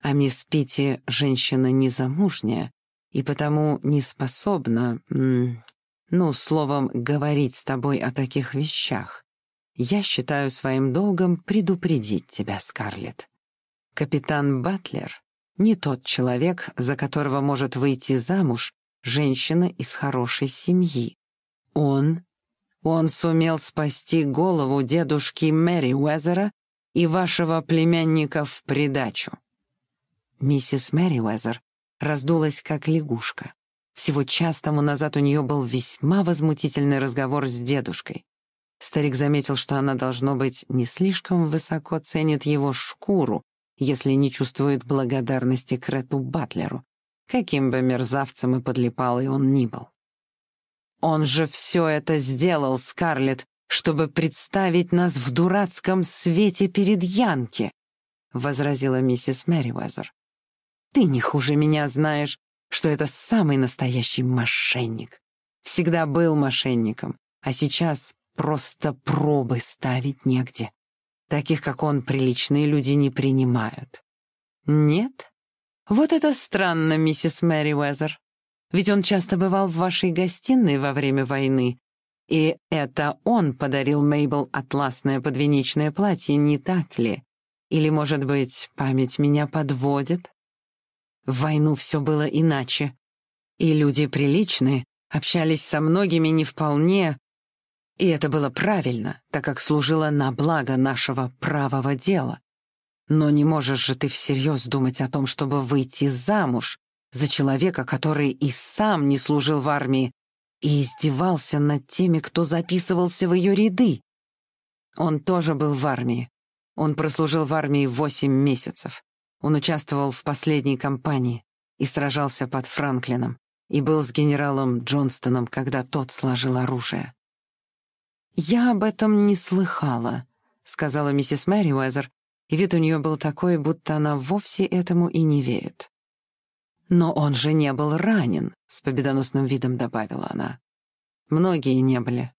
а мисс Питти — женщина незамужняя и потому не способна, ну, словом, говорить с тобой о таких вещах, я считаю своим долгом предупредить тебя, Скарлетт. Капитан Батлер не тот человек, за которого может выйти замуж женщина из хорошей семьи. Он... Он сумел спасти голову дедушки Мэри Уэзера и вашего племянника в придачу. Миссис Мэри Уэзер раздулась как лягушка. Всего час тому назад у нее был весьма возмутительный разговор с дедушкой. Старик заметил, что она, должно быть, не слишком высоко ценит его шкуру, если не чувствует благодарности к Рету Батлеру, каким бы мерзавцем и подлипалый он ни был. «Он же все это сделал, Скарлетт, чтобы представить нас в дурацком свете перед Янки», — возразила миссис Мэривезер. «Ты не хуже меня знаешь, что это самый настоящий мошенник. Всегда был мошенником, а сейчас просто пробы ставить негде. Таких, как он, приличные люди не принимают. Нет? Вот это странно, миссис Мэри Уэзер. Ведь он часто бывал в вашей гостиной во время войны. И это он подарил Мейбл атласное подвенечное платье, не так ли? Или, может быть, память меня подводит? В войну все было иначе. И люди приличные, общались со многими не вполне, и это было правильно, так как служило на благо нашего правого дела. Но не можешь же ты всерьез думать о том, чтобы выйти замуж за человека, который и сам не служил в армии, и издевался над теми, кто записывался в ее ряды. Он тоже был в армии. Он прослужил в армии восемь месяцев. Он участвовал в последней кампании и сражался под Франклином, и был с генералом Джонстоном, когда тот сложил оружие. «Я об этом не слыхала», — сказала миссис Мэри Уэзер, и вид у нее был такой, будто она вовсе этому и не верит. «Но он же не был ранен», — с победоносным видом добавила она. «Многие не были.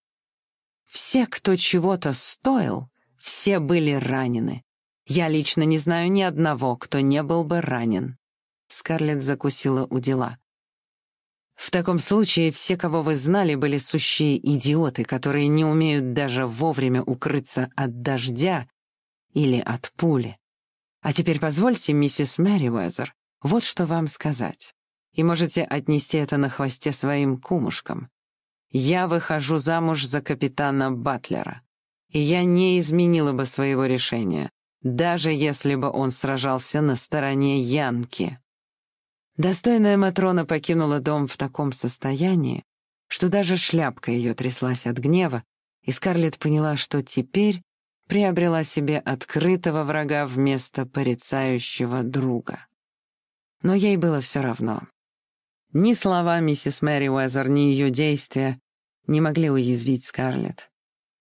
Все, кто чего-то стоил, все были ранены. Я лично не знаю ни одного, кто не был бы ранен». Скарлетт закусила у дела. «В таком случае все, кого вы знали, были сущие идиоты, которые не умеют даже вовремя укрыться от дождя или от пули. А теперь позвольте, миссис Мэривезер, вот что вам сказать. И можете отнести это на хвосте своим кумушкам. Я выхожу замуж за капитана Батлера. И я не изменила бы своего решения, даже если бы он сражался на стороне Янки. Достойная Матрона покинула дом в таком состоянии, что даже шляпка ее тряслась от гнева, и Скарлетт поняла, что теперь приобрела себе открытого врага вместо порицающего друга. Но ей было все равно. Ни слова миссис Мэри Уэзер, ни ее действия не могли уязвить Скарлетт.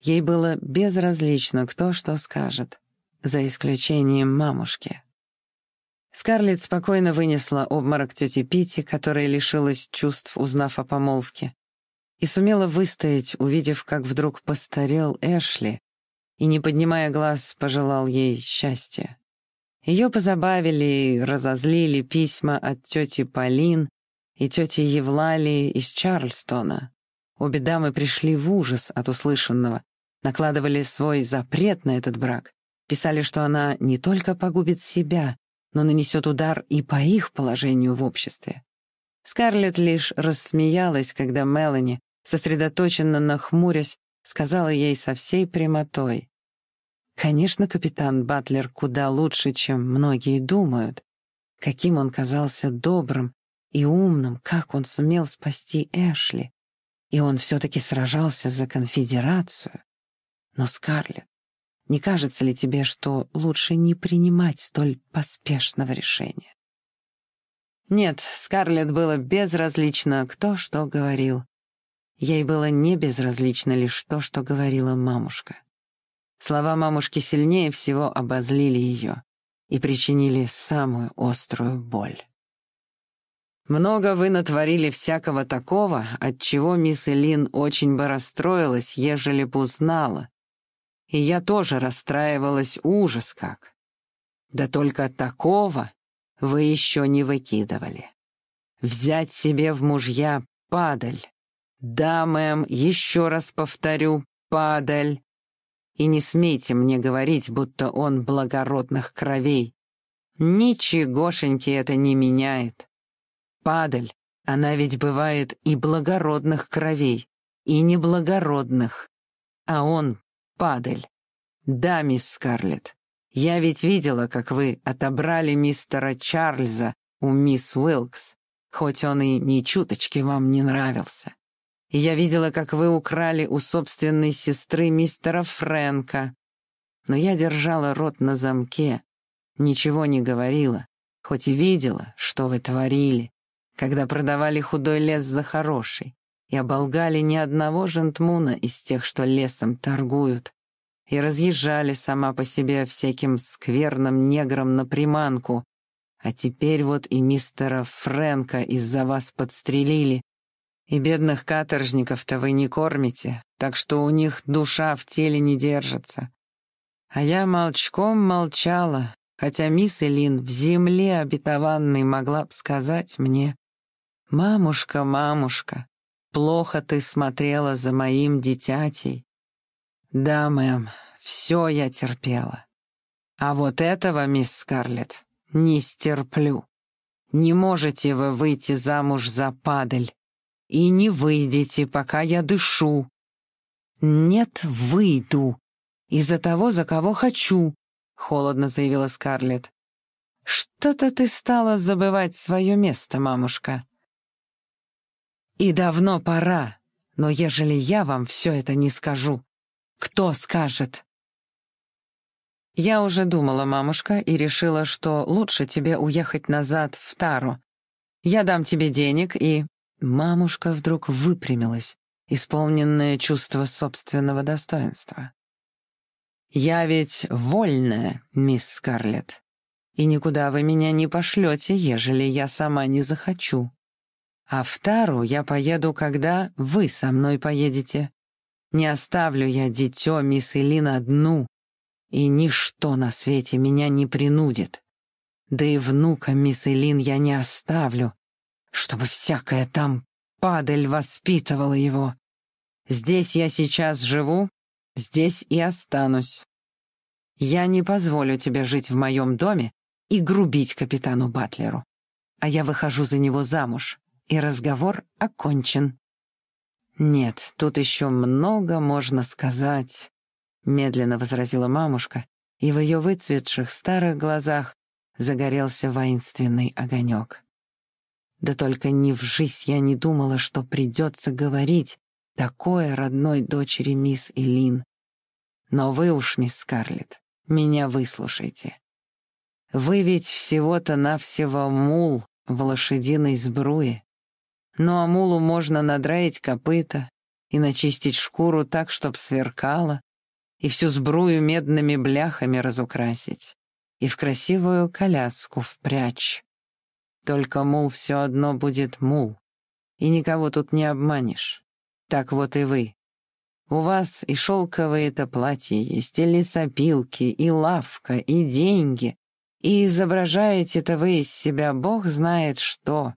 Ей было безразлично, кто что скажет, за исключением мамушки. Скарлетт спокойно вынесла обморок тети Пити, которая лишилась чувств, узнав о помолвке, и сумела выстоять, увидев, как вдруг постарел Эшли, и, не поднимая глаз, пожелал ей счастья. Ее позабавили и разозлили письма от тети Полин и тети Евлалии из Чарльстона. Обе дамы пришли в ужас от услышанного, накладывали свой запрет на этот брак, писали, что она не только погубит себя, но нанесет удар и по их положению в обществе. Скарлетт лишь рассмеялась, когда Мелани, сосредоточенно нахмурясь, сказала ей со всей прямотой. Конечно, капитан Батлер куда лучше, чем многие думают. Каким он казался добрым и умным, как он сумел спасти Эшли. И он все-таки сражался за конфедерацию. Но, Скарлетт, не кажется ли тебе, что лучше не принимать столь поспешного решения? Нет, Скарлетт было безразлично, кто что говорил. Ей было не безразлично лишь то, что говорила мамушка. Слова мамушки сильнее всего обозлили ее и причинили самую острую боль. «Много вы натворили всякого такого, от чего мисс Элин очень бы расстроилась, ежели бы узнала. И я тоже расстраивалась ужас как. Да только такого вы еще не выкидывали. Взять себе в мужья падаль. Да, мэм, еще раз повторю, падаль. И не смейте мне говорить, будто он благородных кровей. Ничегошеньки это не меняет. Падаль, она ведь бывает и благородных кровей, и неблагородных. А он — падаль. Да, мисс Скарлетт, я ведь видела, как вы отобрали мистера Чарльза у мисс Уилкс, хоть он и ни чуточки вам не нравился я видела, как вы украли у собственной сестры мистера Фрэнка. Но я держала рот на замке, ничего не говорила, хоть и видела, что вы творили, когда продавали худой лес за хороший и оболгали ни одного жентмуна из тех, что лесом торгуют, и разъезжали сама по себе всяким скверным неграм на приманку, а теперь вот и мистера Фрэнка из-за вас подстрелили, и бедных каторжников-то вы не кормите, так что у них душа в теле не держится. А я молчком молчала, хотя мисс Элин в земле обетованной могла б сказать мне, «Мамушка, мамушка, плохо ты смотрела за моим дитятей. Да, мэм, все я терпела. А вот этого, мисс Скарлетт, не стерплю. Не можете вы выйти замуж за падаль. И не выйдете, пока я дышу. Нет, выйду. Из-за того, за кого хочу, — холодно заявила Скарлетт. «Что-то ты стала забывать свое место, мамушка». «И давно пора, но ежели я вам все это не скажу, кто скажет?» «Я уже думала, мамушка, и решила, что лучше тебе уехать назад в Тару. Я дам тебе денег и...» Мамушка вдруг выпрямилась, исполненное чувство собственного достоинства. «Я ведь вольная, мисс Скарлетт и никуда вы меня не пошлете, ежели я сама не захочу. А в Тару я поеду, когда вы со мной поедете. Не оставлю я дитё мисс Элин одну, и ничто на свете меня не принудит. Да и внука мисс Элин я не оставлю, чтобы всякая там падаль воспитывала его. Здесь я сейчас живу, здесь и останусь. Я не позволю тебе жить в моем доме и грубить капитану Батлеру. А я выхожу за него замуж, и разговор окончен. «Нет, тут еще много можно сказать», — медленно возразила мамушка, и в ее выцветших старых глазах загорелся воинственный огонек. Да только ни в жизнь я не думала, что придется говорить такое родной дочери мисс Элин. Но вы уж, мисс Скарлетт, меня выслушайте. Вы ведь всего-то навсего мул в лошадиной сбруе. Ну а мулу можно надраить копыта и начистить шкуру так, чтоб сверкала, и всю сбрую медными бляхами разукрасить, и в красивую коляску впрячь. Только мул все одно будет мул, и никого тут не обманешь. Так вот и вы. У вас и шелковые-то платья есть, и лесопилки, и лавка, и деньги, и изображаете-то вы из себя бог знает что,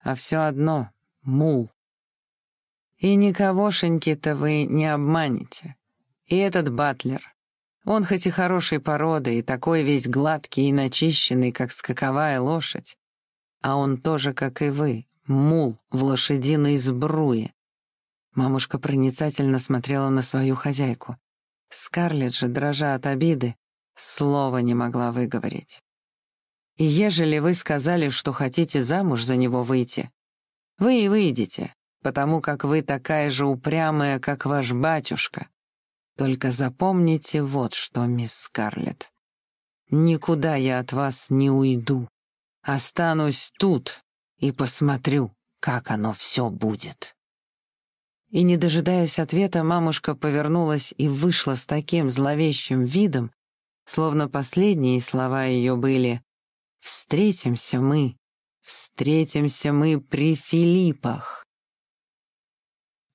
а все одно — мул. И никогошеньки-то вы не обманете. И этот батлер, он хоть и хорошей породы, и такой весь гладкий и начищенный, как скаковая лошадь, а он тоже, как и вы, мул в лошадиной сбруе. Мамушка проницательно смотрела на свою хозяйку. Скарлетт же, дрожа от обиды, слова не могла выговорить. И ежели вы сказали, что хотите замуж за него выйти, вы и выйдете, потому как вы такая же упрямая, как ваш батюшка. Только запомните вот что, мисс Скарлетт. Никуда я от вас не уйду. Останусь тут и посмотрю, как оно все будет. И, не дожидаясь ответа, мамушка повернулась и вышла с таким зловещим видом, словно последние слова ее были Встретимся мы, встретимся мы при Филиппах.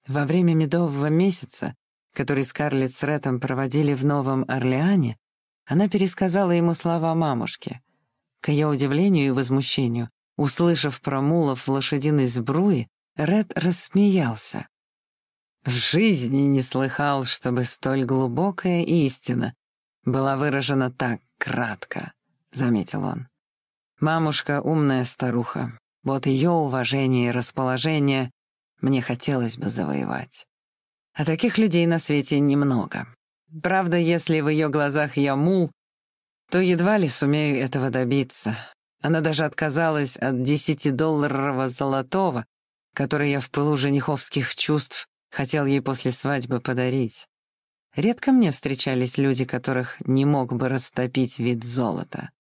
Во время медового месяца, который Скарлетт с Рэтом проводили в Новом Орлеане, она пересказала ему слова мамушки. К ее удивлению и возмущению, услышав про мулов в лошадиной сбруе, Ред рассмеялся. В жизни не слыхал, чтобы столь глубокая истина была выражена так кратко, — заметил он. Мамушка — умная старуха. Вот ее уважение и расположение мне хотелось бы завоевать. А таких людей на свете немного. Правда, если в ее глазах я мул, то едва ли сумею этого добиться. Она даже отказалась от десятидолларового золотого, который я в пылу жениховских чувств хотел ей после свадьбы подарить. Редко мне встречались люди, которых не мог бы растопить вид золота.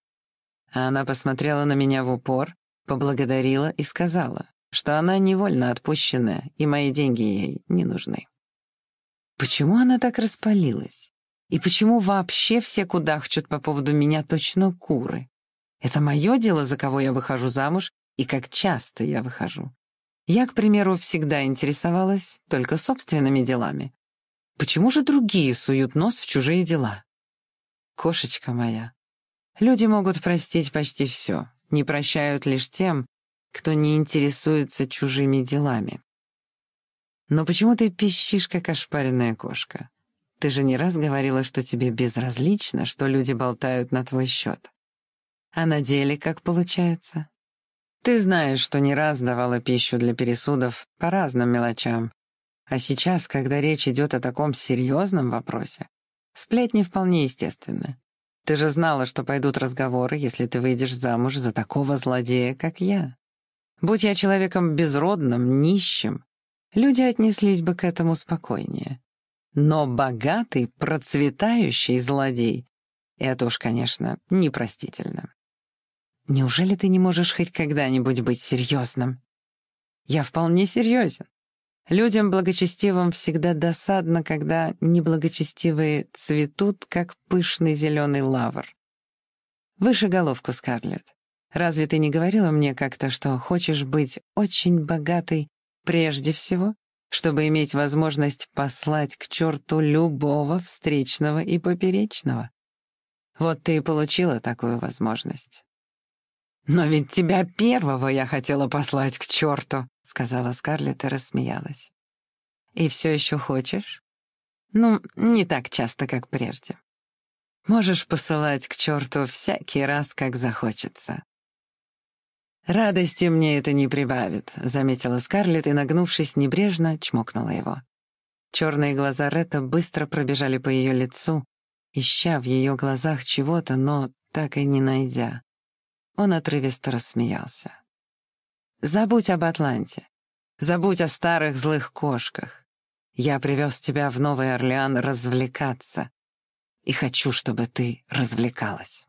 А она посмотрела на меня в упор, поблагодарила и сказала, что она невольно отпущенная, и мои деньги ей не нужны. Почему она так распалилась? И почему вообще все кудахчут по поводу меня точно куры? Это мое дело, за кого я выхожу замуж, и как часто я выхожу. Я, к примеру, всегда интересовалась только собственными делами. Почему же другие суют нос в чужие дела? Кошечка моя, Люди могут простить почти все, не прощают лишь тем, кто не интересуется чужими делами. Но почему ты пищишь, как ошпаренная кошка? Ты же не раз говорила, что тебе безразлично, что люди болтают на твой счет. А на деле как получается? Ты знаешь, что не раз давала пищу для пересудов по разным мелочам. А сейчас, когда речь идет о таком серьезном вопросе, сплетни вполне естественны. Ты же знала, что пойдут разговоры, если ты выйдешь замуж за такого злодея, как я. Будь я человеком безродным, нищим, люди отнеслись бы к этому спокойнее. Но богатый, процветающий злодей — это уж, конечно, непростительно. Неужели ты не можешь хоть когда-нибудь быть серьезным? Я вполне серьезен. Людям благочестивым всегда досадно, когда неблагочестивые цветут, как пышный зеленый лавр. Выше головку, Скарлетт. Разве ты не говорила мне как-то, что хочешь быть очень богатой прежде всего, чтобы иметь возможность послать к черту любого встречного и поперечного? Вот ты и получила такую возможность. «Но ведь тебя первого я хотела послать к черту», — сказала Скарлетт и рассмеялась. «И все еще хочешь?» «Ну, не так часто, как прежде. Можешь посылать к черту всякий раз, как захочется». «Радости мне это не прибавит», — заметила Скарлетт и, нагнувшись небрежно, чмокнула его. Черные глаза Ретта быстро пробежали по ее лицу, ища в ее глазах чего-то, но так и не найдя. Он отрывисто рассмеялся. «Забудь об Атланте. Забудь о старых злых кошках. Я привез тебя в Новый Орлеан развлекаться. И хочу, чтобы ты развлекалась».